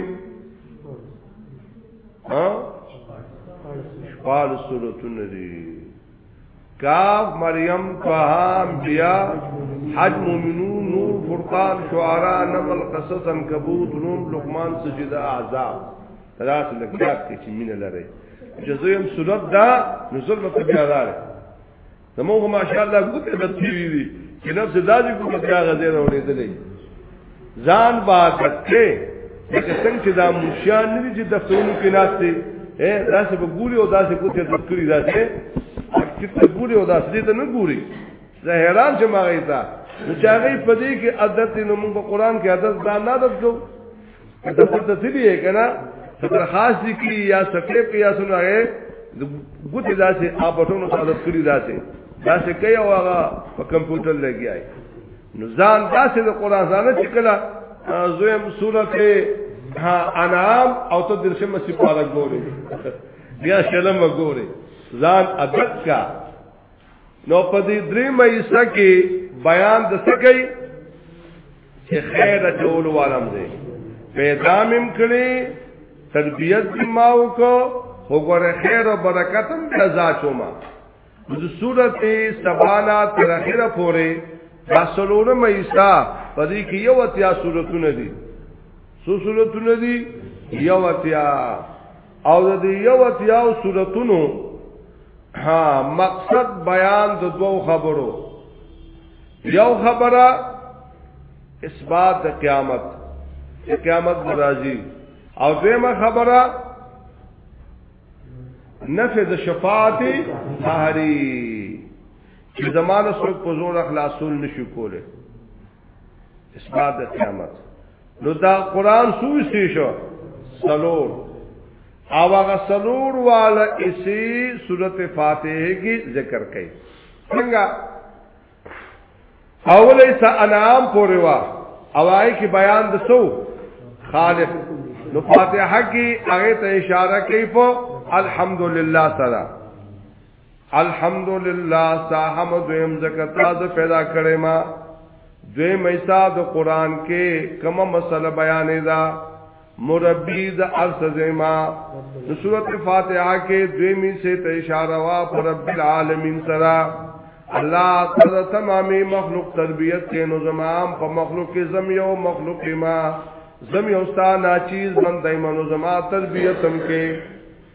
شپال صورتون دی کاف مریم طها بیا حج مومنون نور فرقان شعراء نمل قصص انکبوت روم لقمان سجده اعزاب تراس لګیات کې چې مين لري جزویم سنت دا نزل په بیا راځي زموږ ماشاء الله ګوتې د تیوی دي چې نفس دازي کو بیا غځې نه ولېدلې ځان باکت کې لکه څنګه چې دا مشان نه دي چې دفترونو کې ناشته اے داسې په ګوري او داسې کوته د کړی داسې چې په ګوري او داسې ته نه ګوري زه حیران چې ما غیتا نو چې هغه په دې کې عادت نو موږ په قران کې عادت دا نه عادت کوو د پته څه دی کنه صدر خاص دی کی یا سکه کی یا سن هغه ګوت داسې اپټونو حالت کړی داسې داسې کوي او هغه په کمپیوټر لګیای نو ځان داسې د قران ځانه چې کله زویم سورته انعام او ته درشمه سپاره ګوري بیا شلم ګوري ځان ادب کا نو په دې درې مېسه کې بیان د څه کوي چې خیر ټول والم دی پیدا مم کړي تربیت ما وکړو وګوره خیر او برکت هم رضا شوما د سورته سبانا تر اخره پورې دا سلوره مېسا په دې کې یو اتیا سورتونه دي سو سورتونه دي یو اتیا او د دې یو اتیاو صورتونو ها مقصد بیان د دوو خبرو یو خبره اثبات د قیامت چې قیامت راځي او دیمه خبره نفذ شفاعت سحری چې زمانه سره په زور خلاصول نشي کوله اسباب د قیامت نو دا قران سوسی شو سلور او هغه سلور والا اسی سورت فاتحه کی ذکر کړي څنګه اولې س انعام پورې وا اوای کی بیان د سو خالق نو فاتحه کی هغه ته اشاره کوي په الحمدلله تعالی الحمدلله ستا حمد ویم زکه تا ز پیدا کړې ما دوی میسا د قران کې کومه مسله بیانې دا مربی د ارث زما د سورته فاتحه کې دوی می سه ته اشاره وا پر رب العالمین سرا الله تعالی تمامي مخلوق تربیت کې نو زمام په مخلوق کې زم یو مخلوق ما زم یو ستا ناچیز بندای منو زما تربیت هم کې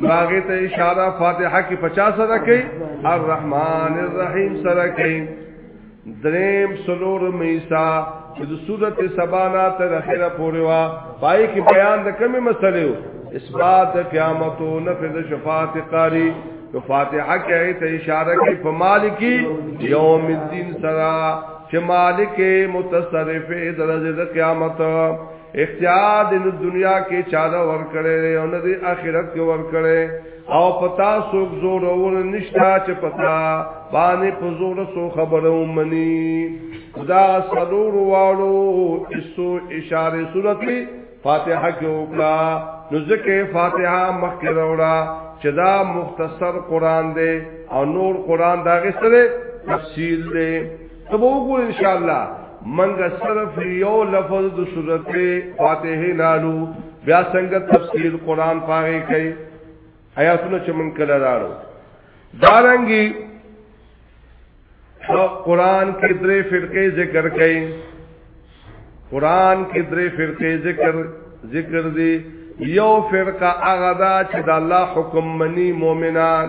باغی ته اشاره فاتحه کې 50 سره کوي الرحمن الرحیم سره کوي دریم سلور میسا چې د صورت سبانا تر اخره پورې وا پای کې بیان د کمی مسلې اثبات قیامت او نفذ شفاعت قاری تو فاتحه کې ته اشاره کوي په مالکی یوم الدین سره چې مالک متصرف درجه د قیامت اختیار د دنیا کې چاله ور کړې او نه د آخرت کې ور کړې او پتا سوک زور ور نشتا چې پتا باندې په زور سو خبره ومني خدا سرور والو اسو اشاره صورت فاتحه کې وکړه نو ځکه فاتحه مخکې راوړه چې دا مختصر قران دی او نور قران دا غسره تفصیل دی ته به وګور ان شاء الله منګه صرف یو لفظ د سورته فاتحه نالو بیا څنګه تفسیر قران پاره کوي آیاتونه چې من کله راړو دارنګي قران کې درې فرقې ذکر کړي قران کې درې فرقې ذکر ذکر دي یو فرقه هغه دا چې د الله حکم مني مؤمنان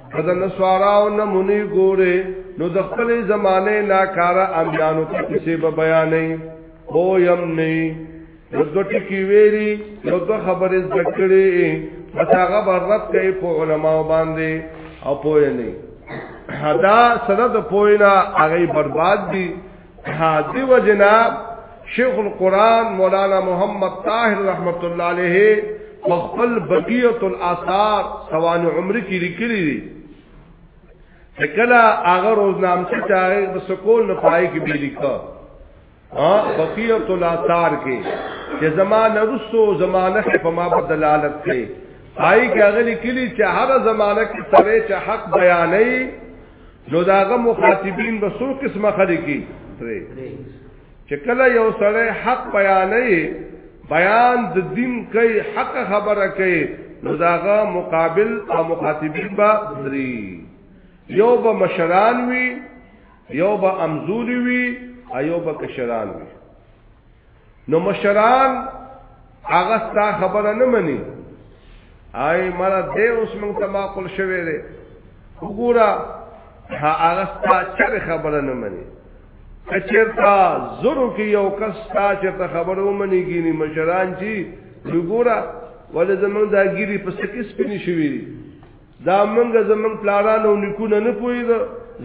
کله نسواراو نمونی ګوره نو د خپل زمانه ناکارا امیانو په کیسه به بیانې او يم نه نو دوټی کی ویری نو دو خبرې ذکرې بس هغه برت کوي په علما باندې او پوه نه دا سره د پوینا هغه برباد دي ها دی وجنا شیخ القران مولانا محمد طاهر رحمت الله علیه خپل بقیت الاثار سوان عمر کی لیکلی دی کلا هغه روزنامه چې چاره د سکول نه پای کې به لیکا ها بقیت الاثار کې چې زمانه رسو زمانه په ما په دلالت کوي آئی که اغلی کلی چه هر زمانه کی سره چه حق بیانی نو داغه مخاطبین به څو قسمه خلکی درې چې کله یو سړی حق بیانې بیان د دین کوي حق خبره کوي نو داغه مقابل او مخاطبین به درې یو به مشران وي یو به امزولی وي ایو به کشران وي نو مشران هغه ستا خبره نه مني آی مرا دې اوس موږ ته معقول شوه دې وګوره هغه ستا چر خبره نه مني کچرتا زرو کې یو کس تا چې ته خبره ومني ګینی مشران چې وګوره ولې زمونږ دا ګيري په سکه سپینې شوې دي دا منګه زمنګ پلاران او نیکونه نه پوي دا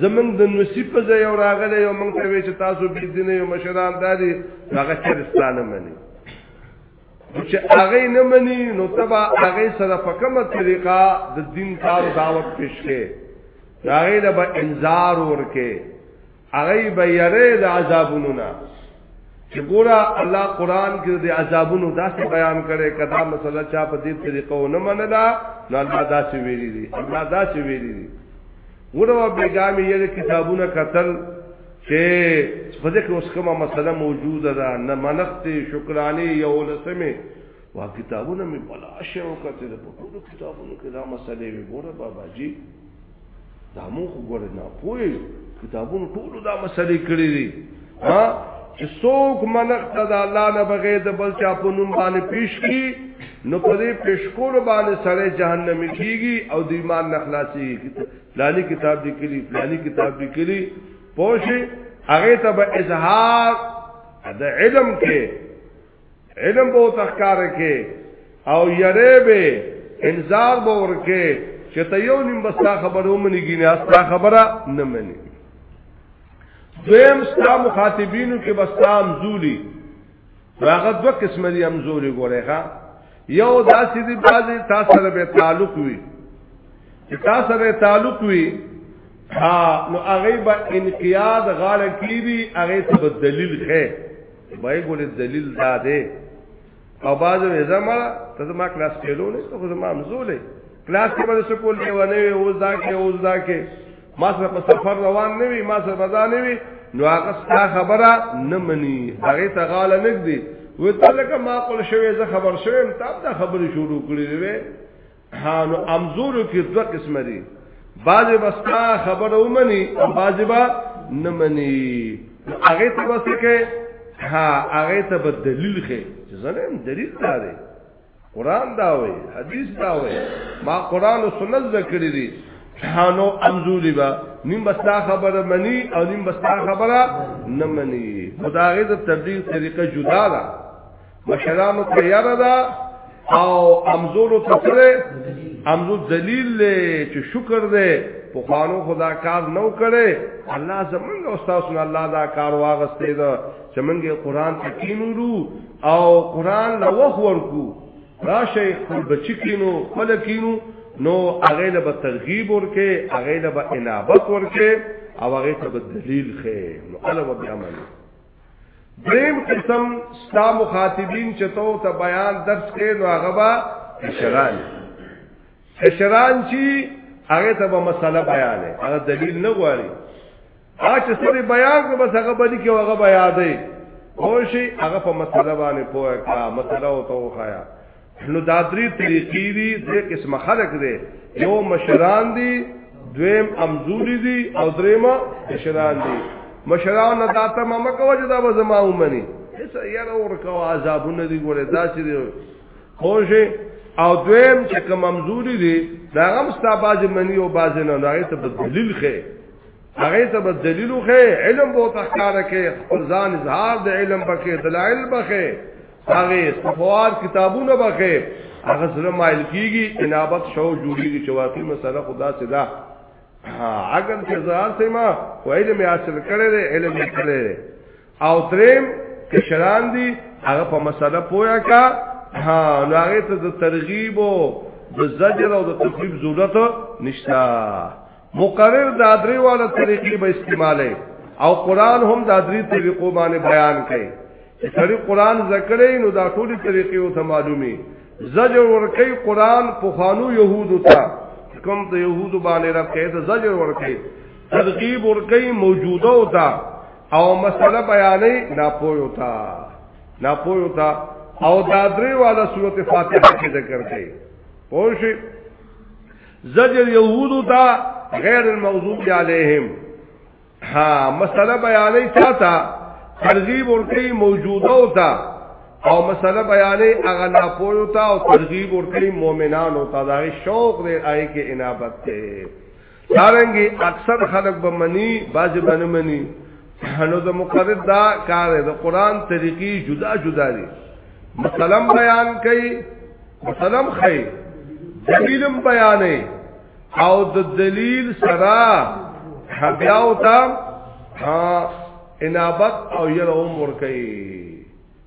زمنګ د نصیب په ځای او راغله یو منګ ته وی چې تاسو بي دین یو مشران داري هغه چرستانه مني چې هغه نه مني نو تبا هغه سره په کومه طریقه د دین کار دعوت پیش کې هغه له انذار ورکه هغه به یری د عذابونو نه چې ګوره الله قران کې د عذابونو داسې بیان کړي کدا مسله چا په دې طریقو نه منلا نو الله داسې ویلي دي الله داسې ویلي دي ګوره بیګامي یې کتابونه قتل چې په دې کې اوس کومه مسله موجوده ده نه منښت شکرانه یو لسمه وا کتابونه مې بلاشه وکړه ته په ټولو کتابونو کې دا مسله وی ګوره بابا جی دا مو خو ګور نه پوي کتابونو ټول دا مسلې کړې دي ها چې څوک منخ ته د الله نه بغیر د بل چا په نوم باندې پیش کی نو په دې پیش کول باندې سره جهنم کیږي او د ایمان نه خلاصي فلاني کتاب دی کلی فلاني کتاب دی کلی پوه شي هغه ته به اظهار د علم کې علم به تخکار کې او یری به انذار به ورکه چې ته یو نیم بستا خبرو منی ګینه استا خبره نه منی دویم ستا مخاطبینو کې بستا امزولی هغه دوه قسم دي امزولی ګوره ښا یو داسې دي بعضی تاسو سره به تعلق وي چې تاسو سره تعلق وي ها نو هغه به انقیاد غاړه کیږي هغه ته دلیل خې وای ګول دلیل دا دی او بازو یې زما ته زما کلاس پیلو نه ته زما مزولې کلاس کې باندې سکول دی ونه وي اوس دا کې اوس دا کې ما سره په سفر روان نه وي ما سره بازا نه وي نو هغه ستا خبره نه مني هغه ته غاله نه دی وې ته لکه ما قول شوی زه خبر شوم تاب دا خبرې شروع کړې وې ها نو امزور کې دوه قسم دي بعضې به ستا خبره ومني او بعضې به نه مني هغې ته به څه کوې ها هغې ته به دلیل ښې چې زه نه دلیل دا دی قرآن دا وایي حدیث دا وایي ما قرآن او سنت زده کړي دي نو امزوري به نیم بستا خبره مني او نیم بستا خبره نه مني خدای د تبلیغ طریقه جدا ده مشرانو ته یاره ده او امزولو ته سره امزو دلیل له چې شکر ده په خوانو خدا کار نو کړي الله زمونږ او تاسو نه الله دا کار واغستې ده چې مونږه قران ته کینورو او قران له وخت ورکو راشه خپل بچی کینو خپل کینو نو هغه له به ترغیب ورکه هغه له به انابت ورکه او هغه ته به دلیل خې نو الله به بیا مانی دریم قسم ستا مخاطبین چې تو ته بیان درس کې نو هغه با اشران اشران چی هغه ته به مسله بیان هغه دلیل نه غواړي هغه چې سړي بیان کو بس هغه باندې کې هغه بیان دی او شي هغه په مسله باندې پوهه کا مسله او تو خایا نو دا درې طریقې دي درې قسم خلق دي یو مشران دي دویم امزوري دي او دریم مشران دي مشران نه داته ما مکو چې دا به زما ومني هیڅ یاره ورکو عذابونه دي ګوره دا چې دي خوشي او دویم چې کوم امزوري دي دا هم ستا باز منی او باز نه نه ته په دلیل خې هغه ته په دلیل خې علم بہت اخاره کې خپل ځان اظهار د علم بکې دلایل بکې هغه صفوار کتابونه بخې هغه سره مایل کیږي انابت شو جوړیږي چې واقعي مسله خدا سے ده اگر چې زار سي ما خو علم حاصل کړي دي علم یې کړي دي او دریم کشران دي هغه په مسله پویا کا ها نو هغه ته د ترغیب او د زجر او د تخریب ضرورت نشته مقرر دا درې والا طریقې به استعماله او قران هم دا درې طریقو باندې بیان کړي سړی قران ذکرې نو دا ټولې طریقې او ته معلومي زجر ورکی قران په خانو يهودو ته کوم ته يهودو باندې را کوي ته زجر ورکی ترغیب ورکی موجوده او تا او مسله بیانې ناپوي او تا ناپوي او تا او دا درې والا سورته فاتحه کې ذکر کړي پوه شئ زجر یهودو تا غیر المغضوب علیهم ها مسله بیانې چاته ترغیب ورکی موجوده او تا او مسله بیانې هغه نه پویو تا او ترغیب ورکی مؤمنانو تا دا شوق دې آی کې انابت ته دارنګي اکثر خلک به منی باز باندې منی نو د مقرر دا کار د قران طریقې جدا جدا دي مسلم بیان کوي مسلم خي دلیلم بیانې او د دلیل سره بیا او تا انابت او یل عمر کوي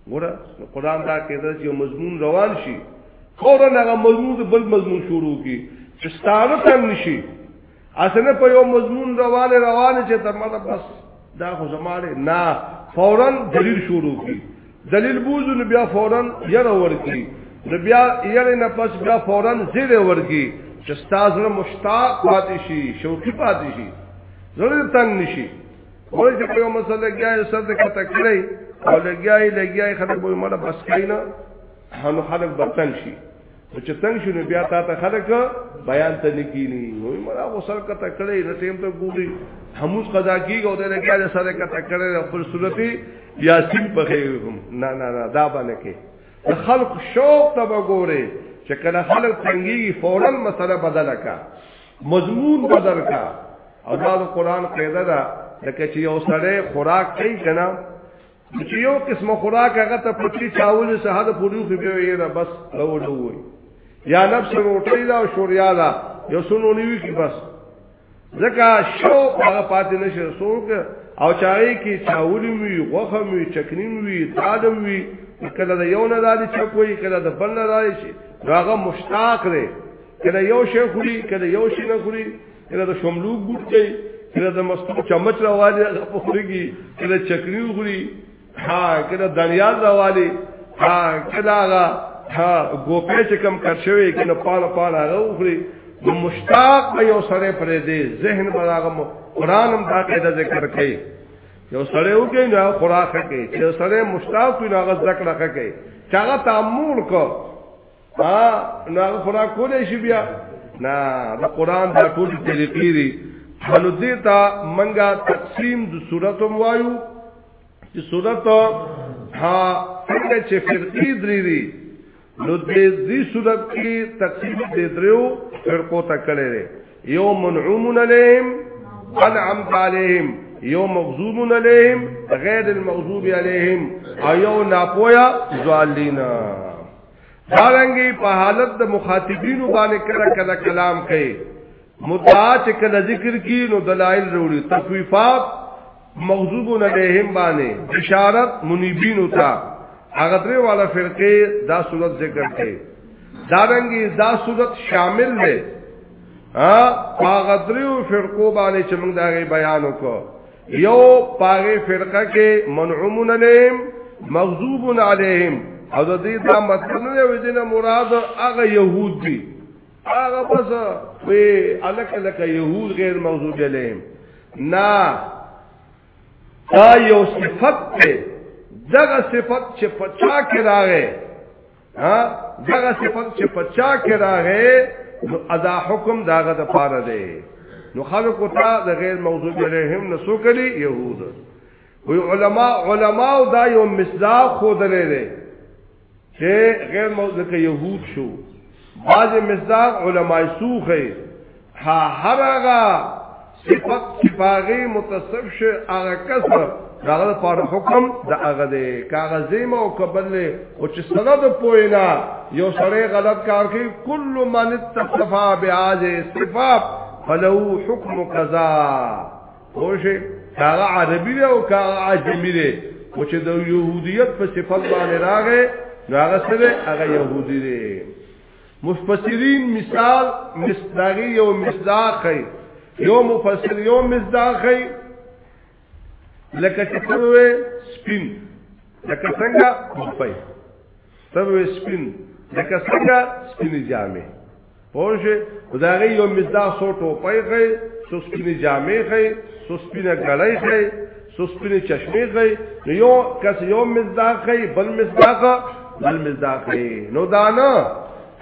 ګوره قرآن دا کېده چې مضمون روان شي فورا هغه مضمون بل مضمون شروع کی چې ستاره تنگ نشي اسنه په یو مضمون روانه روانه چې تر مله بس دا خو زماره نه فورا دلیل شروع کی دلیل بوزو نو بیا فورا یره ورکی نو بیا یره نه پس بیا فورا زیره ورکی چې استاد له مشتاق پاتې شي شوقي پاتې شي زړه تنگ نشي ولې چې په یو مسله کې سر دې کته کړی او لګیای لګیای خلک به مله بس کینا هنو خلک برتن شي نو چې تنگ شنو بیا تا ته خلک بیان ته نکینی نو مرا غسل کا تکړه نه ټیم ته ګوري هموز قضا کیږي او د کله سره کا تکړه خپل صورتي یاسین په خیرهم نه نه نه دا باندې کې د خلق شوق ته وګوره چې کله خلق څنګه فورا مسله بدل کا مضمون بدل کا او دا د قران قاعده ده لکه چې یو سړی خوراک کوي کنه چې یو قسم خوراک هغه ته پټي چاول سهاد پوری خو به یې را بس لو لو وي یا نفس روټی دا او شوریا دا یو سونو نیوي کی بس ځکه شو هغه پاتې نشه سوق او چای کی چاول وی غوخه وی چکنی وی دادم وی کله دا یو نه دادی چکوي کله دا بل نه دادی شي هغه مشتاق دی کله یو شی خوري کله یو شی نه خوري کله د شملو ګوټ کوي کله د مستو چمچ راوالي هغه په خوله کې کله چکنی وغوري ها کله دنیال راوالي ها کله هغه ها ګوپې چې کم کټ شوی کله پاله پاله هغه وغوري نو مشتاق به یو سره پرې دی ذهن به هغه قرآن هم دا قاعده ذکر کوي یو سره وګین دا خوراک کوي چې سره مشتاق وي هغه ذکر کوي چې هغه تعمل کوي ها نو هغه خورا کولې شي بیا نه د قران دا ټول طریقې دي هلو دې تا منګه تقسیم د صورت وایو چې صورت ها څنګه چې فرقې درې دي نو دې دې صورت کې تقسیم دې درو فرقو ته کړي دي یو منعوم علیهم انعم علیهم یو مغضوب علیهم غیر المغضوب علیهم ایو ناپویا ظالمینا دارنګي په حالت د مخاطبینو باندې کله کله کلام کوي مدعا چې کله ذکر کی نو دلایل وروړي تخویفات مغضوب علیهم باندې اشارت منیبین وتا هغه درې والا فرقه دا صورت ذکر کوي دارنګي دا صورت شامل دی ا هغه درې فرقو باندې چې موږ دا بیان وکړو یو پاغه فرقه کې منعومن علیهم مغضوب علیهم او د دې دا مطلب نه وي دنه مراد هغه يهود دي هغه بس په الک الک يهود غیر مغضوب علیهم نا دا یو صفت ته دغه صفت چې پچا کې راغې ها دغه صفت چې پچا کې راغې نو ادا حکم داغه د پاره دی نو خلق ته د غیر موضوع علیهم نسو کړي يهود وی علما علما دا یو مصداق خود لري چې غیر موضوع کې يهود شو بعض مصداق علما سوخه ها هرغه صفت چې باغې متصف شي هغه کسر داغه پر حکم د هغه دی کاغذې مو قبل له او چې سند پوینا یو سړی غلط کار کوي کل من اتصفا بیاج صفات فلو حکم قضا خوشي کاغه عربي دی او کاغه عجمي دی او چې د يهوديت په صفات باندې راغې راغسته هغه يهودي دی مفسرین مثال مصداقی یو مصداق خی یو مفسر یو مصداق خی لکه چې کوی سپین لکه څنګه کوی کوی سپین لکه څنګه سپین جامې پوه خدای یو مصداق سو ټوپای خی سو سپین جامې خی سو سپین ګړای خی سو سپینې چشمې ځای نو یو کس یو مزداق کوي بل مزداق بل مزداق کوي نو دا نه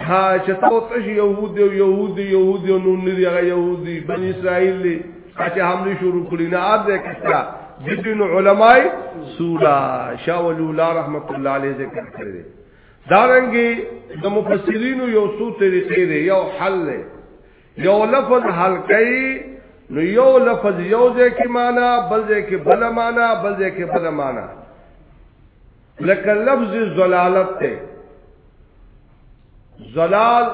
ها چې تاسو ته يهودي او يهودي يهودي نو نه دی هغه يهودي بن اسرائيل دي چې حمله شروع کړی نه اپ دې کړه دین علماء سورا شاه ولی الله رحمت الله علیه ذکر کړی دارنګي د مفسرینو یو څو طریقې دی یو حل دی یو لفظ حلقی نو یو لفظ یو ځای کې معنا بل ځای کې بل معنا بل ځای کې بل معنا لکه لفظ زلالت ته زلال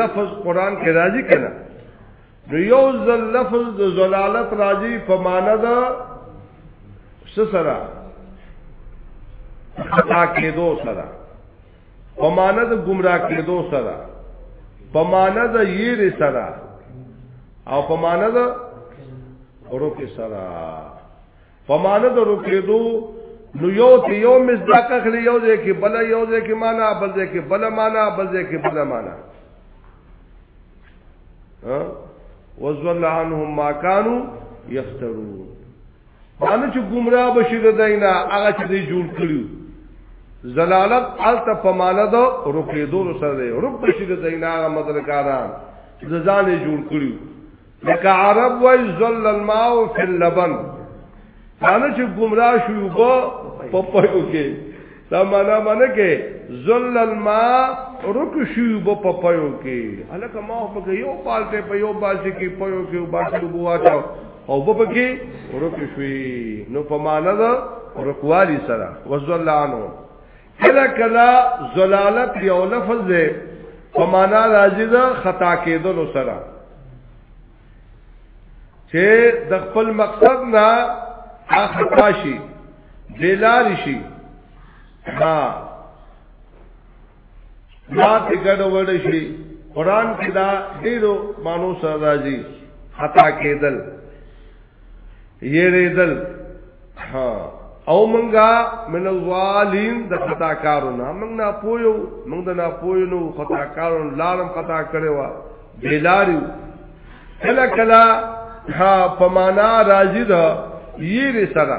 لفظ قران کې راځي کنه نو یو ځل لفظ د زلالت راځي په معنا ده سره خطا کېدو سره په معنا د گمراه کېدو سره په معنا د یری سره او په معنا د روکې سره په معنا د روکېدو نو یو ته یو مزداق اخلي یو ځای کې بل یو ځای کې معنا بل ځای کې بل معنا بل ځای کې بل معنا ها وزل عنهم ما كانوا يفترون مانو چې گمراه بشي د دینه هغه چې دی جوړ کړو زلالت الته په معنا د رکې دور سره دی رب بشي د دینه هغه مدرکاران چې ځان یې جوړ کړو لکه عرب وای زل الماء فی اللبن مانو چې گمراه شو په پيو کې دا معنا باندې کې ذل الماء رک شو په پپيو کې الکه ما په کې یو پالته په یو باسي کې پيو کې باسي بوا چاو او په کې رک شوي نو په معنا دا رکوالي سره وذل عنه کلا کلا زلالت یو لفظ ده په معنا راځي دا خطا کېدل سره چې د خپل مقصد نه خطا شي بلار شي ها لا ته ګډ وډ شي قران کې دا ډیرو مانو سره راځي خطا کېدل یریدل ها او منګه من الظالین د خطا کارونه موږ نه پویو موږ د نه پویو نو خطا کارون لارم خطا کړي وا بیلاری کلا کلا ها پمانا راځي دا یری سره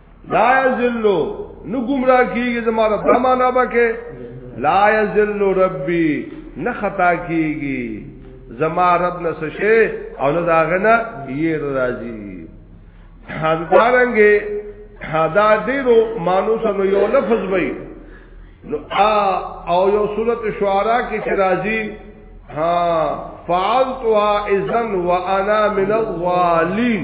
لا یذلو نو گمراه کیږي زما رب دا معنا بکې لا یذلو ربي نه خطا کیږي زما رب نه سشه او نه داغنه یې راځي حضرتانګه حدا دیرو مانو سنو یو لفظ وای نو ا او یو سورته شعرا کې چې راځي ها فعلتها اذن وانا من الظالمين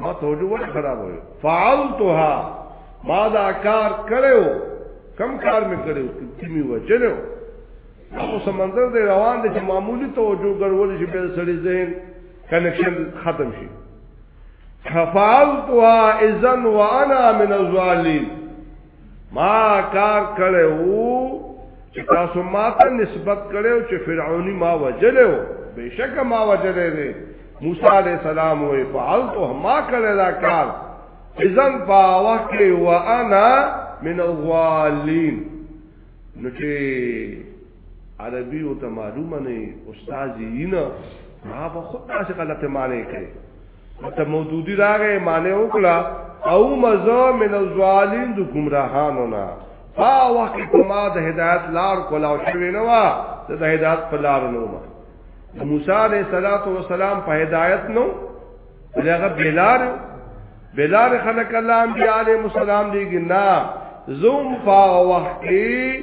ما توجه ور خراب وي فعلتها ما دا کار کړو کم کار مې کړو چې می وچلو هغه سمندر دی روان دي چې معمولی توجه ګرول شي په سړي ذهن کنکشن ختم شي فعلتها اذن وانا من الظالمين ما کار کړو چې تاسو ماته نسبت کړو چې فرعونی ما وجلو بشک ما وجلې دي موسی عليه السلام وې فعلت ما کړل دا کار اذن په وخت کې وانا من الغالين نو چې عربي او ته معلومه نه استاد یې نه ما به خود تاسو غلطه معنی کړې ته مودودی راغې معنی وکړه او مزه من الظالین د گمراهانو نه په وخت په ما د هدایت لار کولا او شوی نه وا د هدایت په لار نه ما موسی علیہ الصلوۃ والسلام په هدایت نو هغه بلار بلار خلق الله انبیاء علیہ السلام دی ګنا زوم په وخت کې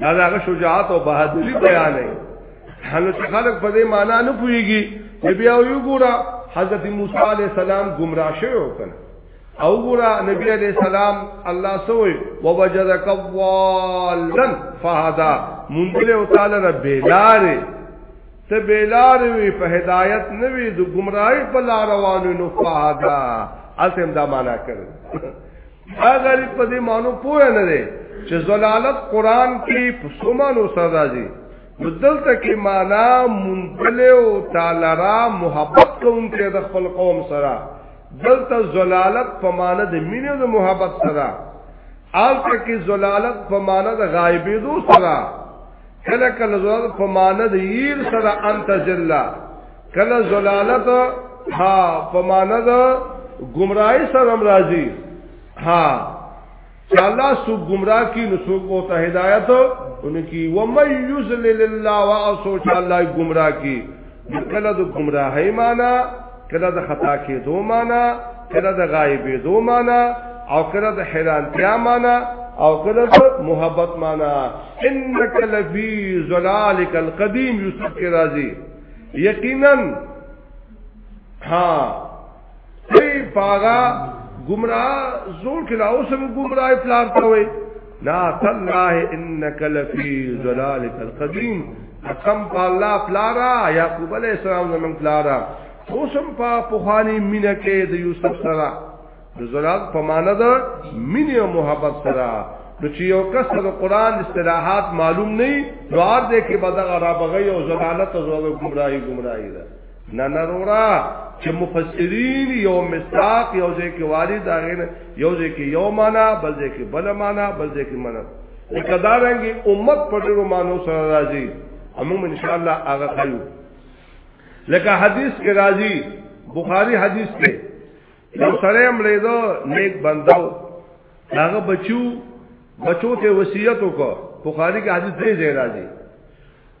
دا هغه شجاعت او بهادری بیان دی هنو چې خلک په دې معنا نه پويږي بیا یو ګورا حضرت موسی علی السلام گمراه شو کنه او ګورا نبی علیہ السلام الله سوئی ووجدک والن فهدا مندل او تعالی رب لاره ته بیلار وی په هدایت نه وی د گمراهی په لار روانو نو فهدا اسیم دا معنا کړ اگر په دې مانو پوه نه دی چې زلالت قران کې په سمانو سره راځي نو دلته کې معنا منزل او تعالی را محبت کوونکې د خپل قوم سره دلته زلالت په معنا د مینې او محبت سره آلته کې زلالت په معنا د غایبې دو سره کله کله زلالت په معنی د ییر سره انت ذلہ کله زلالت ها په معنی د گمراهی سره راضی ها چې الله سو گمراه کی نو سو کو ته هدایت انکی و من یذلل الله واسو چې الله گمراه کی کله د گمراهی معنا کله د خطا کېدو معنا کله د غایبېدو معنا او کله د حیرانتیا معنا او کله د محبت معنا انک لفی ظلالک القدیم یوسف کی راضی یقینا ها ای پاغا گمراه زور کې لا اوسم گمراه پلان ته وای لا تالله انك لفي ضلالك القديم قسم په الله پلارا يعقوب عليه السلام زمون پلارا اوسم په پوخاني مینه کې د یوسف سره د زلال په معنا ده مینه او محبت سره نو چې یو کس د قران اصطلاحات معلوم نه نو ار دې کې بدغه را بغي او زلالت او زړه گمراهي گمراهي ده نه نرورا چې مفسرین یو مصداق یو ځای کې والی دا غین یو ځای کې یو معنا بل ځای کې بل معنا بل ځای کې معنا لکه دا رنګي امت په ډیرو مانو سره راځي همون ان شاء الله هغه خلو لکه حدیث کې راځي بخاری حدیث کې یو سره مړېدو نیک بندو هغه بچو بچو ته وصیت وکړ بخاری کې حدیث دی راځي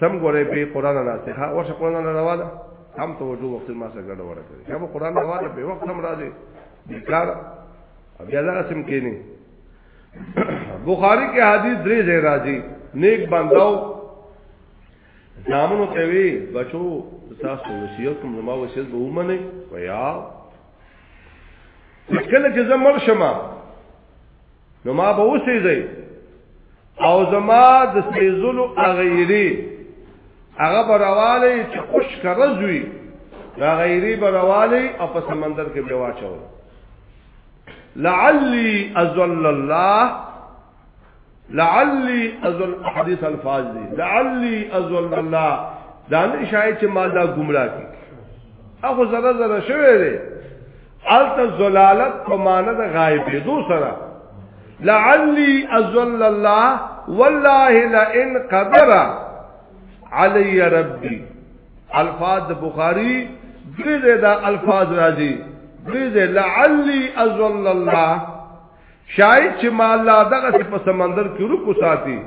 سم ګورې به قران ناسخه او شه قران نه روا ده هم توجه وخت ما سره ګډ وړه کوي هغه قران روا ده په وخت هم راځي بیکار بیا دا سم کینی بخاری کې حدیث درې ځای راځي نیک بنداو زامنو ته وی بچو تاسو وصیت کوم زما وصیت به ومنه ویا کله چې زمل شمه نو ما به وسېځي او زما د سېزلو اغیری هغه برواله چې خوش کرزوي دا غیری برواله او په سمندر کې به واچو لعلی ازل الله لعلی ازل حدیث الفاظ دی لعلی ازل الله دا نه شای چې ما دا گمراه کی اخو زره زره شوی دی الته زلالت په معنی د غایب دو سره لعلی ازل الله والله لئن قدر علی ربی الفاظ بخاری دغه دا الفاظ راځي دغه لعلی ازل الله شاید چې ما الله دغه په سمندر کې رکو ساتي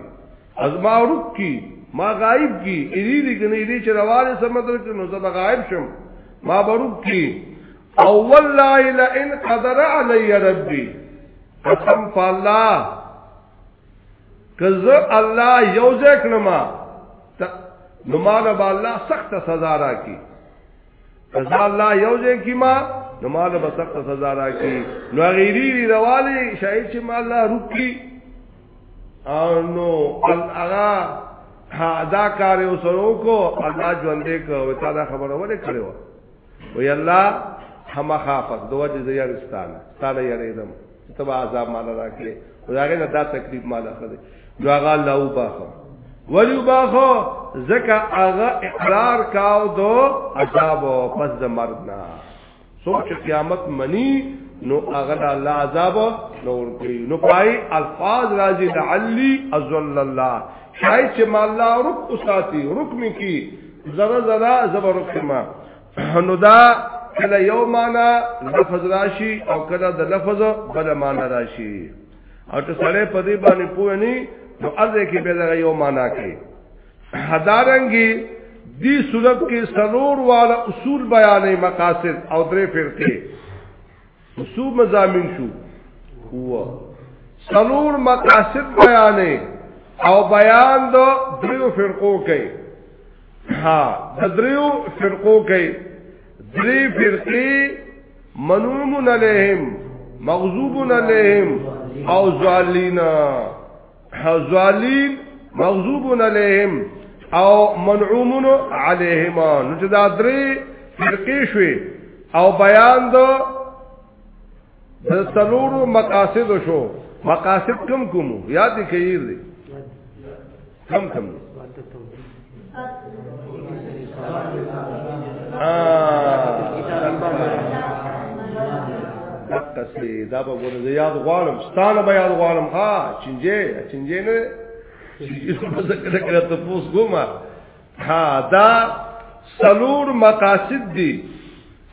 از ما رک کی ما غائب کی ایری دی کنی ایری چه روان سمندر کی نو زد غائب شم ما برک کی او والله لئن قدر علی ربی قسم فالله کزه الله یو ځکړما نو مال به الله سخت سزا راکړي سزا الله یو ځای کی ما نو ما له سخت سزا راکی نو غیری دی روالی شاید چې ما الله روکی او نو اغا دا کار یو سره کو الله ژوندې کو تا دا خبره ونه کړو وی الله هم خافت دوه دې زیارستانه تعالی یې تبا عذاب مال راکړي خدای نه دا تکلیف مال اخلي نو هغه الله وباخو ولی وباخو زکه هغه اقرار کاو دو عذاب پس د مرګ نه سوچ قیامت منی نو هغه الله عذاب نور کوي نو پای الفاظ راځي لعلی ازل الله شاید چې مال الله رک اوساتی رک می کی زرا زرا زبر رک ما نو دا کله یو معنا لفظ راشي او کله د لفظ بل معنا راشي او ته سره په دې باندې پوه نه نو ارزه کې به دا یو معنا کې حدارنګي دی صورت کې سرور والا اصول بیانې مقاصد او درې فرقه سو مزامین شو هو سلور مقاصد بیانې او بیان دو دریو فرقو کوي ها د دریو فرقو کوي دری فرقي منومن علیهم مغضوبن علیهم او ظالمینا حزالین مغضوب علیهم او منعومون علیهم نو چې دا درې فرقې شوي او بیان دو د سلورو مقاصد شو مقاصد کم کوم یاد کړئ کم کم دقسی دا به ګوره زه یاد غواړم ستانه به یاد غواړم ها چنجه چنجه نه ذکر کړه ته پوس ګوما ها دا سلور مقاصد دي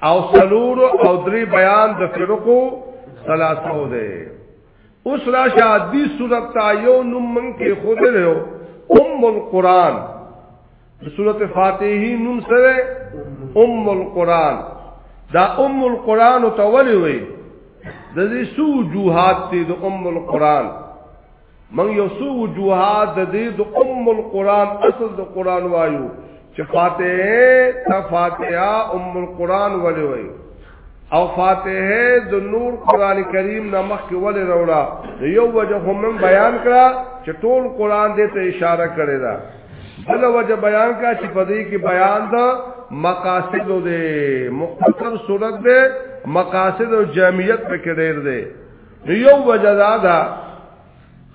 او سلور او درې بیان د فرقو ثلاثه ده اوس را شادي صورت تا یو نوم من کې خود له ام القران د سورته فاتحه نوم سره ام القران دا ام القران ته ولي وي د دې سو جوهات دي د ام القران من یو سو وجوهات د دې د ام القران اصل د قران وایو چې فاتحه ته فاتحه ام القران ولي وایو او فاتحه د نور قران کریم نه مخکې ولې وروړه یو وجه هم بیان کړه چې ټول قران دې ته اشاره کړې ده بل وجه بیان کا چې په دې کې بیان ده مقاصد دې مختصر صورت دې مقاصد او جامعیت په کې ډېر دې یو وجه دا ده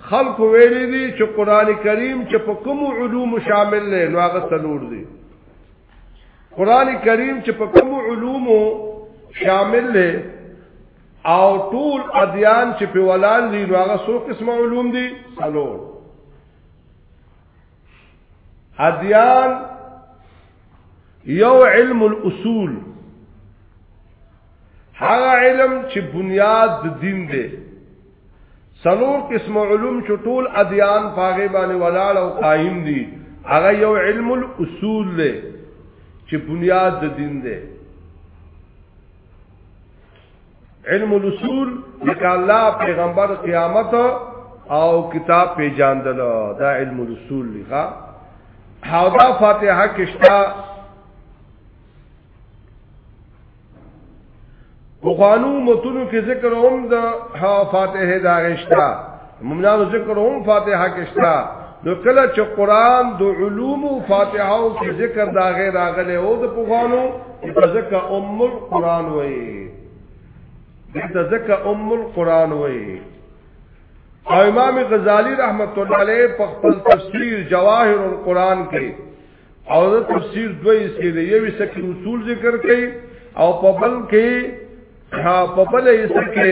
خلق ویلي دي چې قران کریم چې په کوم علوم شامل نه نو هغه تلور دي قران کریم چې په کوم علوم شامل دی او ټول ادیان چې په ولال دي نو هغه څو قسم علوم دي څلور ادیان یو علم الاصول هغه علم چې بنیاد د دین دی څلور قسم علوم چې ټول ادیان پاغه باندې ولاړ او قائم دي هغه یو علم الاصول دی چې بنیاد د دین دی علم الاصول لکه الله پیغمبر قیامت او کتاب پیجاندل دا علم الاصول لغا حوضه فاتحه کشتا په قانو متونو کې ذکر هم د فاتحه دا غشتا ممنانو ذکر هم فاتحه کې شتا نو کله چې قران د علوم او فاتحه او ذکر دا غیر راغله او د پوغانو ذکر ام القران وایي دلته ذکر ام القران وایي او امام غزالی رحمت الله علیه په خپل تفسیر جواهر القران کې او د تفسیر دوه حصے دی یو حصہ کې اصول ذکر کړي او په بل کې په بل حصہ کې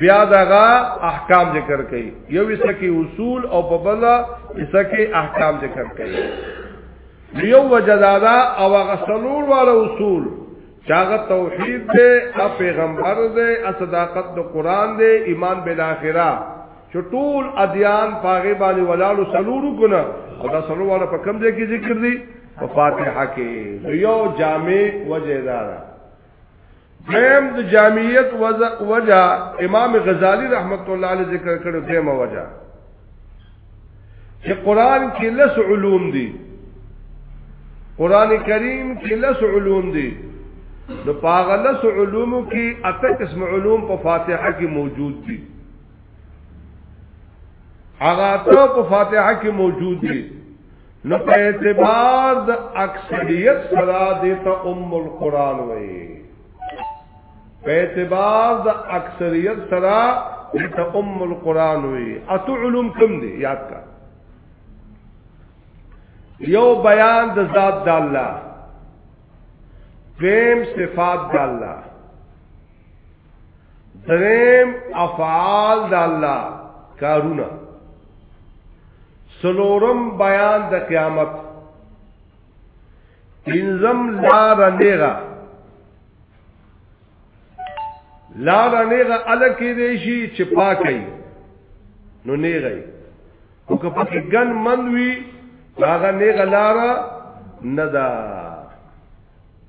بیا دغه احکام ذکر کړي یو حصہ کې اصول او په بل حصہ کې احکام ذکر کړي یو وجدادا او هغه سلور والا اصول چاغه توحید دی او پیغمبر دی او صداقت د قران دی ایمان بالاخره چې ټول ادیان پاغه باندې ولالو سلورو ګنا او دا سلور والا په کم ځای کې ذکر دي په فاتحه کې یو جامع وجه دار دیم د جامعیت وجه امام غزالی رحمت الله علیه ذکر کړو دیم وجه چې قران کې لس علوم دي قران کریم کې لس علوم دي د پاغلس علومو کې اته قسم علوم په فاتحه کې موجود دي هغه ته په فاتحه کې موجود دي نو په اعتبار د اکثریت سره د ته ام القران وایي په اعتبار د اکثریت سره د ته ام القران وایي اتو علوم کوم دي یاد کا یو بیان د ذات د الله دیم صفات د الله دریم افعال د الله کارونه سلورم بیان د قیامت انزم لار نیغا لار نیغا الکی دیشی چې پاکی نو نیغی او که پاکی گن مندوی هغه نیغا لارا ندا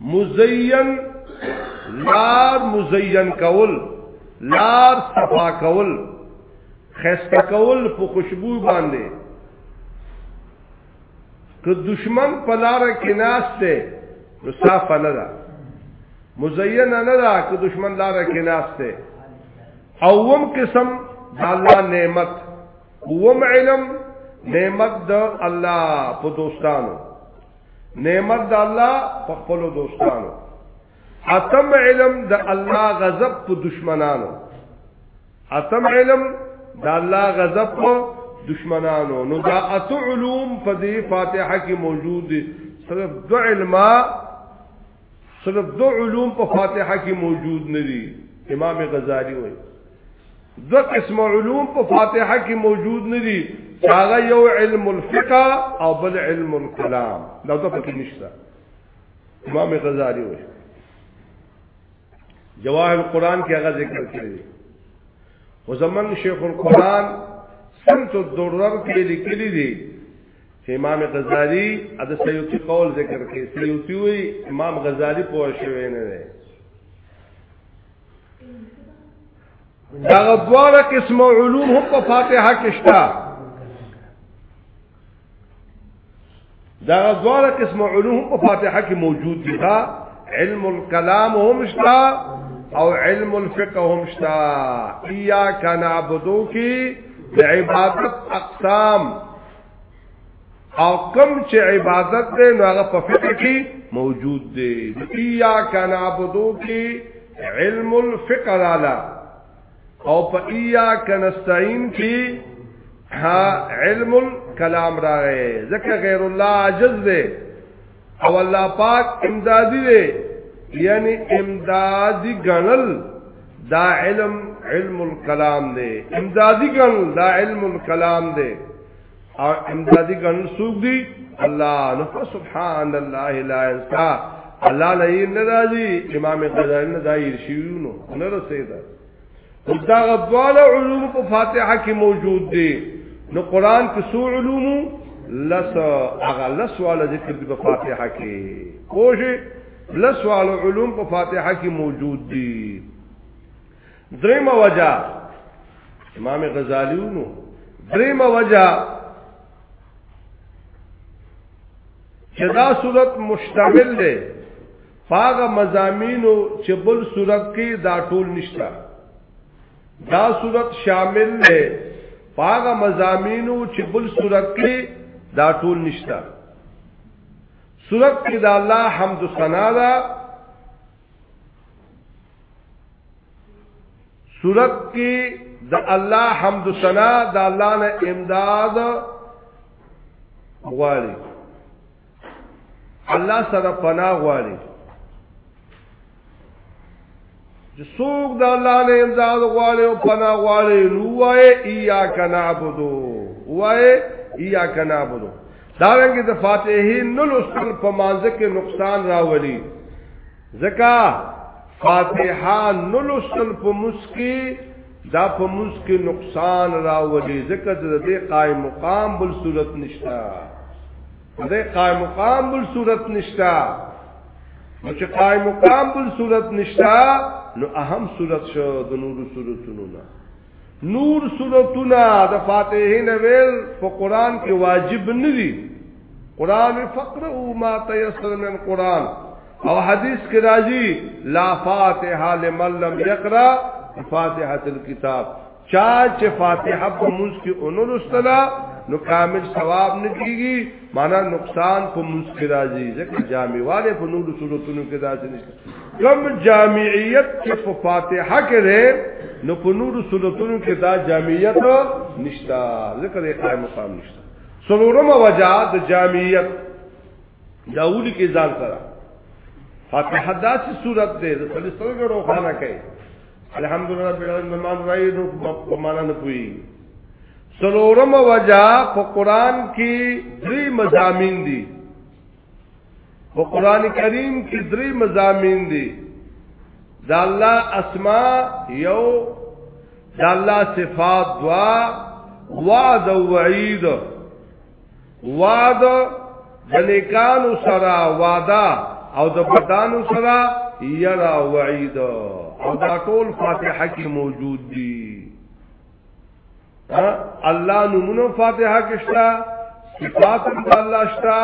مزین لار مزین کول لار صفا کول خسته کول په خوشبو باندې که دشمن په لار کې ناشته نو صافه نه ده مزین نه ده که دشمن لار کې ناشته اوم قسم د الله نعمت اوم علم نعمت د الله په دوستانو نعمت د الله په خپل دوستانو اتم علم د الله غضب په دشمنانو اتم علم د الله غضب په دشمنانو نو دا اتو علوم په دې فاتحه کې موجود دي صرف دو علما صرف دو علوم په فاتحه کې موجود نه دي امام غزالی وایي دو قسم علوم په فاتحه کې موجود نه دي هغه یو علم الفقه او بل علم الكلام دا څه پکې نشته امام غزالی وایي جواهر القرآن کې هغه ذکر کړی وزمن شیخ القرآن سمت الدرر کې لیکلي دي چې امام غزالی د سیوطی قول ذکر کوي سیوطی وی امام غزالی پوه شوی نه دی دغه دواړه قسم علوم هم په فاتحه کې شته دغه دواړه قسم علوم هم په فاتحه کې موجود دي دا علم الكلام هم شته او علم الفقه هم شته اياک نعبدو کې عبادت اقسام او کم چې عبادت دی نو هغه په فقه کې موجود دی ایا کان عبدو کې علم الفقه لاله او په ایا کان استعين کې ها علم الكلام راغی ځکه غیر الله عجز دی او الله پاک امدادی دی یعنی امدادی غنل دا علم علم الكلام دی امدادی غنل دا علم الكلام دی او امدادی غنل سوق دی الله نو سبحان الله لا انسان الله لئن ناراضي امام غزالی نه دایر شیونو نه رسیدا دا غوال علوم په فاتحه کې موجود دي نو قران کې سو علوم لس هغه لس والا ذکر دی په فاتحه کې کوجه لس والا علوم په فاتحه کې موجود دي دریم وجہ امام غزالی نو دریم وجہ چې دا صورت مشتمل دی پاغه مزامینو چې بل صورت کې دا ټول نشته دا صورت شامل دی پاغه مزامینو چې بل صورت کې دا ټول نشته صورت کې دا الله حمد ثنا دا صورت کې د الله حمد ثنا د الله نه امداد غواړي الله سره پناه غواړي چې څوک د الله نه امداد غواړي او پناه غواړي نو وای ایا کنابودو وای ایا کنابودو دا رنګ د فاتحه نل اصل په مانځ کې نقصان راولي زکا فاتحه نل اصل په مسکی دا په موږ کې نقصان راولي ځکه چې د دې قائم مقام بل صورت نشتا د دې قائم مقام بل صورت نشتا نو چې قائم مقام بل صورت نشتا نو اهم صورت شو د نور صورتونو نه نور صورتونه د فاتحه نه ویل په قران کې واجب نه دي قران فقره او ما تيسر من قران او حدیث کې راځي لا فاتحه لمن لم يقرا فاتحه الكتاب چا چې فاتحه په موږ کې اونلستلا نو کامل ثواب نه کیږي معنا نقصان په موږ کې راځي ځکه جامعواله په نورو صورتونو کې راځي نشته کم جامعیت چې په فاتحه کې ده نو په نورو صورتونو کې دا جامعیت نشته ځکه یې قائم مقام نشته سلورمه وجہ د جامعیت دا ولي کې ځان سره فاتحه داسې صورت دی د سړي سترګې روښانه کوي الحمدلله رب العالمین نماز راي نو په معنا نه پوي سلورم وجا په قران کې درې مزامین دي په قران کریم کې درې مزامین دي دا الله اسماء یو دا الله صفات دوا وعد وعید واد د نیکانو سره وادا او د بدانو سره یرا وعید او دا ټول فاتحه کې موجود دي الله نمونه فاتحه کې شته صفات الله شته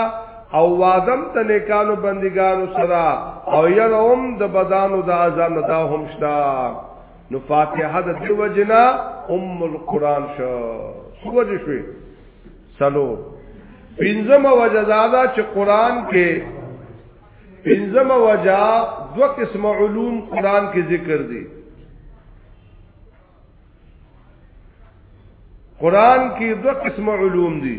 او وادم د نیکانو بندګانو سره او یرا هم د بدانو د اذان دا هم شته نو فاتحه د دې وجنا ام القران شو سوجه شوي سلور پنځمه وجه دا چې قران کې پنځمه وجه دوه قسم علوم قران کې ذکر دي قران کې دوه قسم علوم دي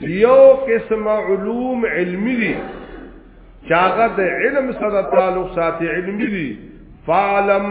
یو قسم علوم علمی دي چاغه د علم سره تعلق ساتي علمی دي فعلم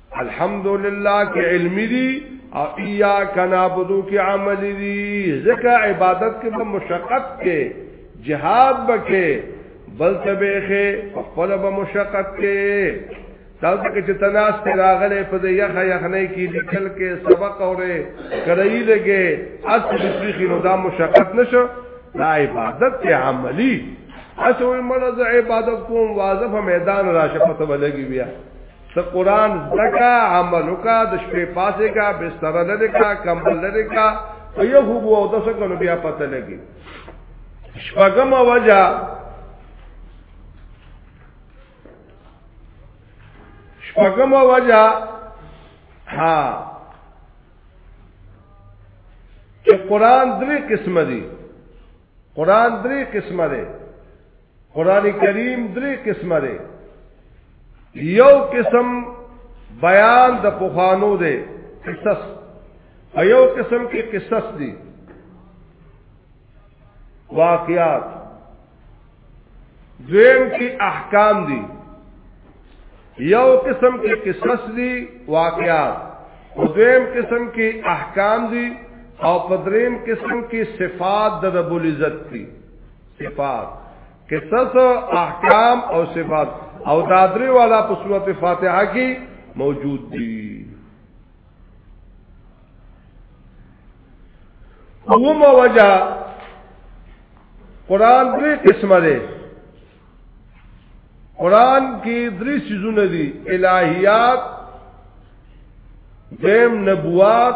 الحمدلله کې علمي دي او ایا کنا بدو کې عملي دي ځکه عبادت کې به مشقت کې جهاد بکې بل تبهخه خپل به مشقت کې دا ځکه چې تناس ته راغله په دې یخ یخ نه کې لیکل کې سبق اورې کړی لګې اصل تفریخي نو دا مشقت نشو دا عبادت ته عملی اسوې مړه عبادت کوم واظف میدان راشه پته ولګي بیا ته قران زکا عمل وکا د شپې پاسه کا بستر لری کا کمبل لری کا په یو هو او د څنګه بیا پته لګي شپږم وجہ شپږم وجہ ها چې قران درې قسم دي قران درې قسم دی قران کریم درې قسمه دی یو قسم بیان د پوخانو دی قصص ایو قسم کې قصص دي واقعات دویم کې احکام دي یو قسم کې قصص دي واقعات او دویم قسم کې احکام دي او پدریم قسم کې صفات د رب العزت دي صفات قصص احکام او صفات او دادری والا په صورت فاتحه کې موجود دي اومه وجه قران درې قسمه ده قران کې درې سيزونه دي الہیات دیم نبوات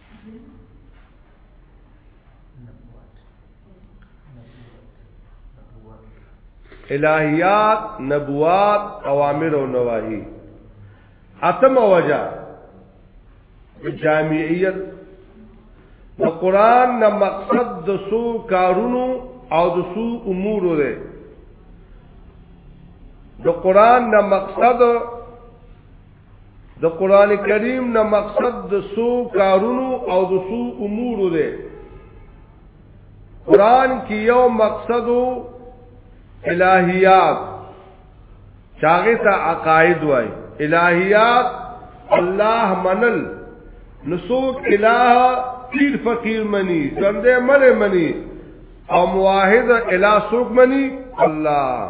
الہیات نبوات اوامر او نواهی اتم وجہ جامعیت د قران نه مقصد د سو کارونو او د سو امور ده د قران نه مقصد د قران کریم نه مقصد د سو کارونو او د سو امور دی قران کې یو مقصد الہیات چاغه ته عقاید وای الہیات الله منل نسوک الہ پیر فقیر منی سنده مل منی او مواحد الہ سوک منی الله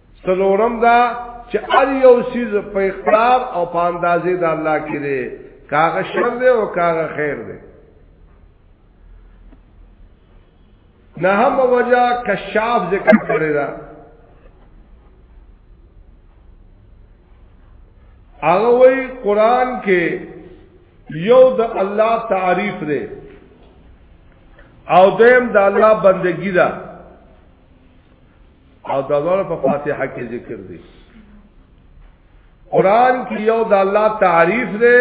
څلورم دا چې ار یو سیز په اختیار او په اندازې د الله کې دی کاغه شر دی او کاغه خیر دی نه هم وجہ کشاف ذکر کړی دا هغه وی قران کې یو د الله تعریف دی او دیم د الله بندگی ده او دا ډول په فاتحه کې ذکر دي قران کې یو د الله تعریف دی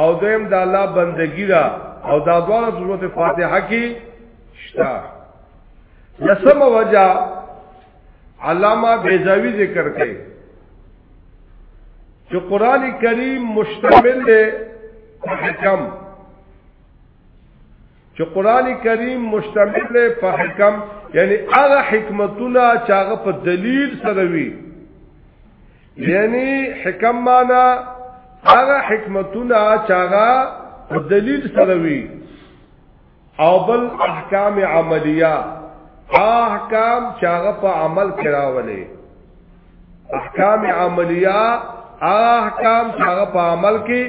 او دویم د الله بندگی را او دا ډول سورۃ فاتحه کې شتا لسم وجہ علامہ بیزاوی ذکر کړي چې قران کریم مشتمل دی حکم چې قران کریم مشتمل دی په حکم یعنی هغه حکمتونه چې هغه په دلیل سره وي یعنی حکم معنا هغه حکمتونه چې هغه په دلیل سره وي او بل احکام عملیه احکام چې هغه په عمل کې راولي احکام عملیه احکام چې هغه په عمل کې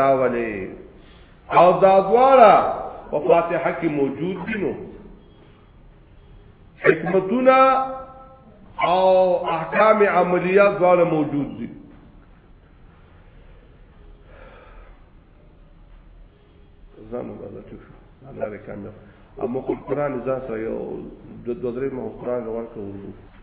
راولي او دا دواړه په فاتحه کې موجود دي نو حکمتونه او احکام عملیه دواړه موجود دي ځان ولا ټیک شو الله رکامه اما قرآن ځا سره یو د دوه درې مو قرآن ورکوو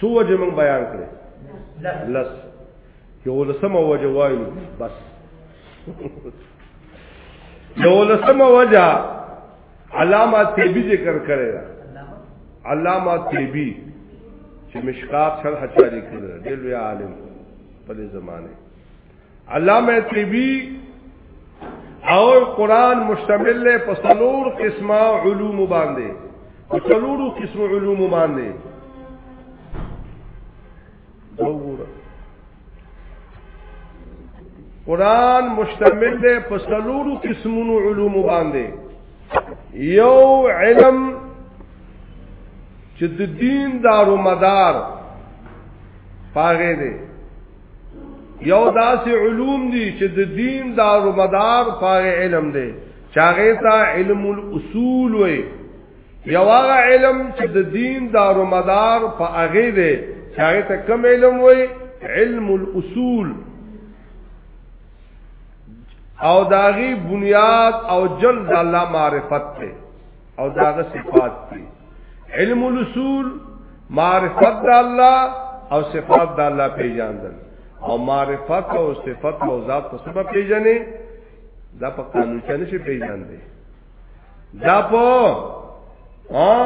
سو وجه من بیان کړي لس یو لسم وجه وایو بس یو لسم وجه علامه تیبی ذکر کړی دا علامه تیبی چې مشکات شرح چاري کړی دی لوی عالم په دې زمانه علامه طبی او قران مشتمل له پسلور قسمه علوم باندې پسلور قسم علوم باندې وګوره قران مشتمل له پسلور قسمونو علوم باندې یو علم چې د دین دارو مدار پاغه دی یو داسې علوم دي چې د دین دارو مدار پاره علم دی چاغه تا علم الاصول وي یو هغه علم چې د دین دارو مدار په هغه دی چاغه ته کم علم وي علم الاصول او داغي بنیاد او جلد الله معرفت ته او داغه صفات دي علم الاصول معرفت د الله او صفات د الله پیژاندل او معرفت او صفات او ذات په سبب پیژنې دا په قانون کې نشي پیژاندې دا په ها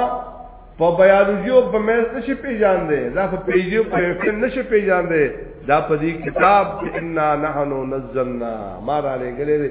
په بیولوژي او په میز نشي پیژاندې دا په پیژي او په فن نشي پیژاندې دا په دې کتاب کې ان نحنو نزلنا ما را لګلې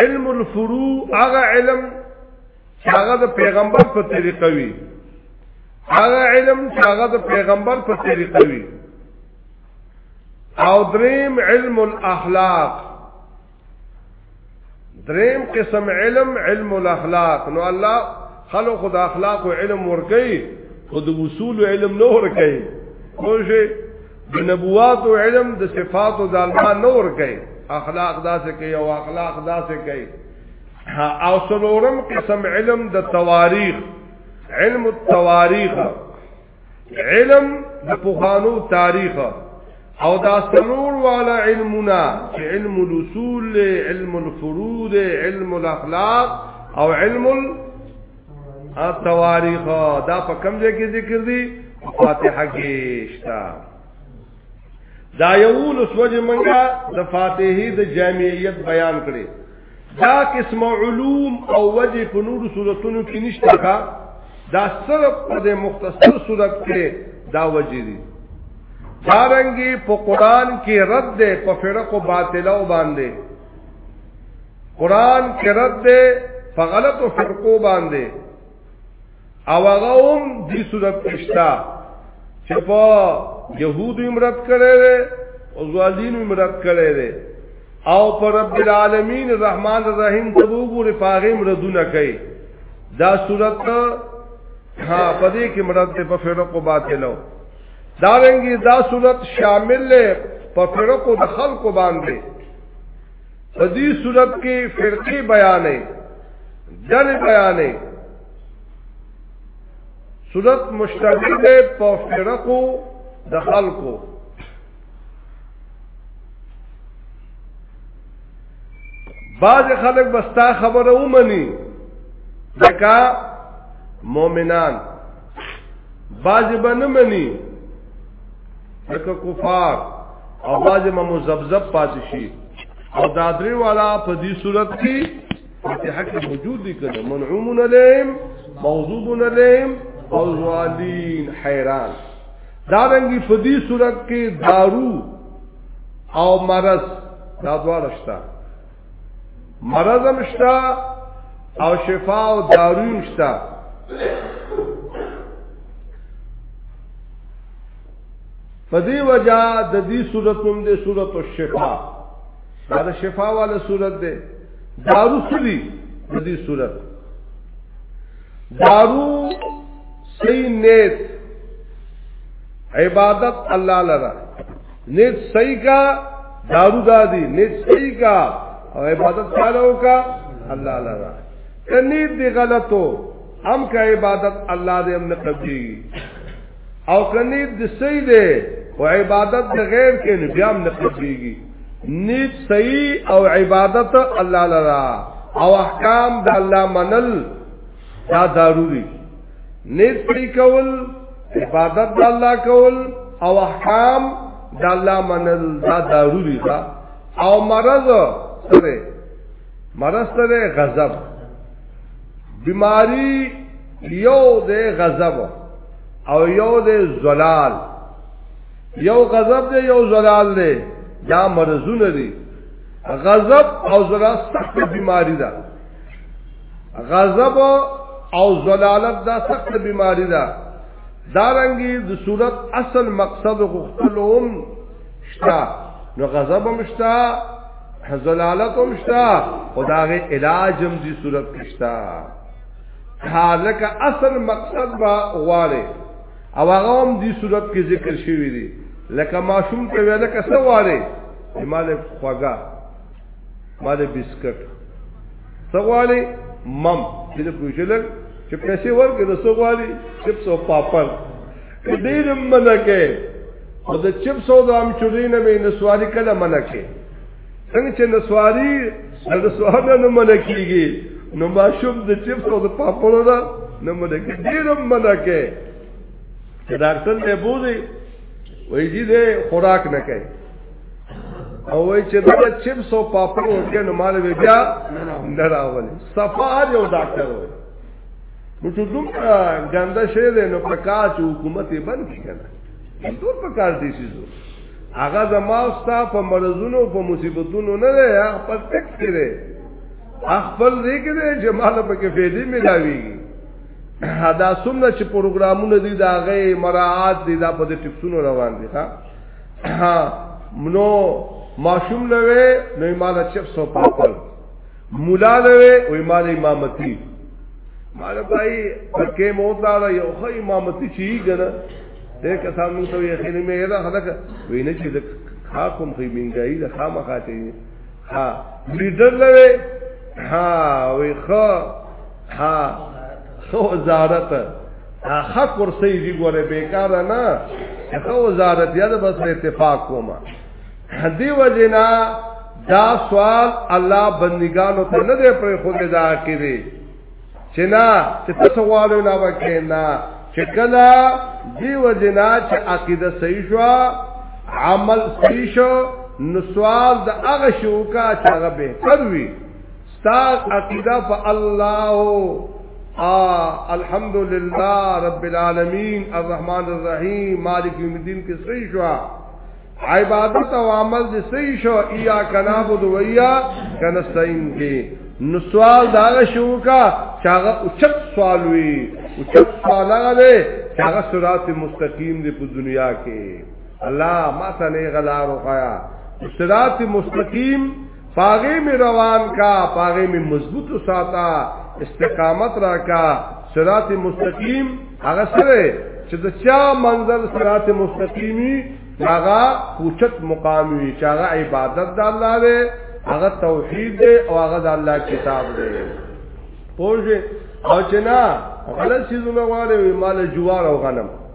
علم الفروع هغه علم چې هغه د پیغمبر په طریقه وي هغه علم چې هغه د پیغمبر په طریقه وي او دریم علم الاخلاق دریم قسم علم علم الاخلاق نو الله خلق د اخلاق او علم ورګي او د اصول علم نه ورګي خو شي د نبوات او علم د صفات او د الله نور کوي اخلاق داسې کوي او اخلاق داسې کوي او څلورم قسم علم د تواریخ علم التواریخ علم د پوخانو تاریخ او دا سرور والا علمنا چې علم الاصول علم الفروض علم الاخلاق او علم ا تواریخ دا په کوم ځای کې ذکر دي فاتحه کې شتا دا یو لسوج منګه د فاتحه د جامعیت بیان کړي دا قسم علوم او وجه په نور صورتونو کې نشته کا دا صرف په مختصر صورت کې دا وجه دي دارنګي په قران کې رد ده په فرقو باطلو باندې قران کې رد ده په غلطو فرقو باندې او هغه هم د صورت پښتا چې په يهودو امرت کړي دي او ظالمینو امرت کړي دي او پر رب العالمین الرحمن الرحیم ته وګوري پاغه امردونه کوي دا صورت ها پدې کې مراد ته په فرقو باطلو دا رنګي دا صورت شامل له په فرقو د خلقو باندې په دې صورت کې فرقه بیانې دل بیانې صورت مشتمل ده په فرقو د خلقو بعض خلک بستا خبره ومني ځکه مؤمنان بعض بنمني لکه کفار او باز ما مزبزب پاتې شي او دا درې والا په دې صورت کې فاتحه کې موجود دي کله منعومون عليهم موضوبون عليهم او ظالین حیران دا رنګي په دې صورت کې دارو او مرض دا دواړه شته مرضم شتا او شفا او دارویم شتا په دې وجہ د دې صورت نوم دی صورت الشفاء دا د شفا والا صورت دی دارو سری د دې صورت دارو صحیح نیت عبادت الله لرا نیت صحیح کا دارو دادی نیت صحیح کا او عبادت چالو کا الله لرا کنیت دی غلطو هم کا عبادت الله دې هم نه قبلي او کنیت دی صحیح دی او عبادت د غیر کې نه بیا هم نه قبليږي نیت صحیح او عبادت الله لرا او احکام د الله منل دا ضروري نیت پری کول عبادت د الله کول او احکام د الله منل دا ضروري ده او مرض سره مرض سره غضب بیماری یو د غضب او یو د زلال یو غضب دی یو زلال دی دا مرزونه دي غضب او زړه سخت بیماری ده غضب او زلالت دا سخت بیماری ده دارنګي د صورت اصل مقصد غختلوم شتا نو غضب هم شتا زلالت هم شتا خدای علاج هم دي صورت کې شتا حالکه اصل مقصد با غواړي او هغه هم دي صورت کې ذکر شوی دی لکه ماشوم ته ویل کسه غواړي مال خوګه مال بسکټ سوالي مم دې پوښلل چې پیسې ورکې د سوالي چپس او پاپړ ډېر منکه او د چپس او د امچوري نه مې نسواري کله منکه څنګه چې نسواري د سوال نه منکېږي نو ماشوم د چپس او د پاپړو نه نه منکه ډېر منکه ډاکټر ته بوزي وای دي دې خوراک نه کوي او وای چې دا چپس او پاپړ ورکې نو مال به بیا نه راولي صفار یو ډاکټر وای نو چې دوم ګنده شی دی نو په کار چې حکومت یې بند کړي کنه ټول په کار دي شي هغه زما ستا په مرزونو په مصیبتونو نه دی هغه په تک کې دی خپل دې کې دی چې مال په کې فېدې ملاويږي دا څومره چې پروګرامونه دي دا غي مراعات دي دا په دې ټکسونو روان دي ها نو ماشوم لوي نو ایمال چپ سو پاتل مولا لوي او ایمال امامتي مال بھائی پکې مو دا یو خو امامتي چی ګره دې کسان موږ ته یې خېلې مې دا خلک وینې چې د خا کوم خې منګای د خامخا چي ها لیډر لوي ها وي خو ها خو وزارت ها کرسی دی ګوره بیکاره نه خو وزارت یاد بس اتفاق کوما دی وجنا دا سوال الله بندگانو ته نه دی پر خو دې دا کړی چې نه چې تاسو غواړئ نه وکړئ نه چې کله دی وجنا چې عقیده صحیح شو عمل صحیح شو نو سوال د هغه شوکا چې هغه به تروي ستا عقیده په الله ا الحمدلله رب العالمین الرحمن الرحیم مالک یوم الدین کې صحیح شو عبادت او عمل دې صحیح شو ایا کنابود ویا کنستاین کې نو سوال دا شو کا چاغه اوچت سوال وی اوچت سوال هغه چاغه صراط مستقیم دې په دنیا کې الله ما ته نه غلا روخایا صراط مستقیم پاغه می روان کا پاغه می مضبوط ساته استقامت راکا صراط مستقیم هغه سره چې د چا منزل صراط مستقیمی هغه کوچت مقام وی چې هغه عبادت د الله دی هغه توحید دی او هغه د الله کتاب دی پوجي او چې نه غلط چیزونه واره وی مال جوار او غنم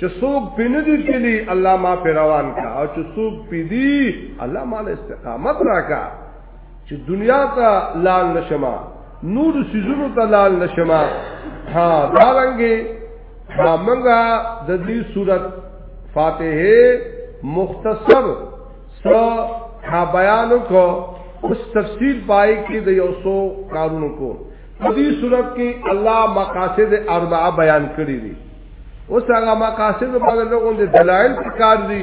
چې څوک پې نه دي تلي الله ما پې روان کا او چې څوک پې دي الله ما له استقامت راکا چې دنیا ته لال نشما نور سيزونو ته لال نشما ها دا رنګي همغه د دې صورت فاتحه مختصر سو ها بیانو کو اس تفصیل پای کې د یو سو کارونو کو په دې صورت کې الله مقاصد اربعه بیان کړی دي اوس هغه مقاصد په لغون دي دلایل کار دي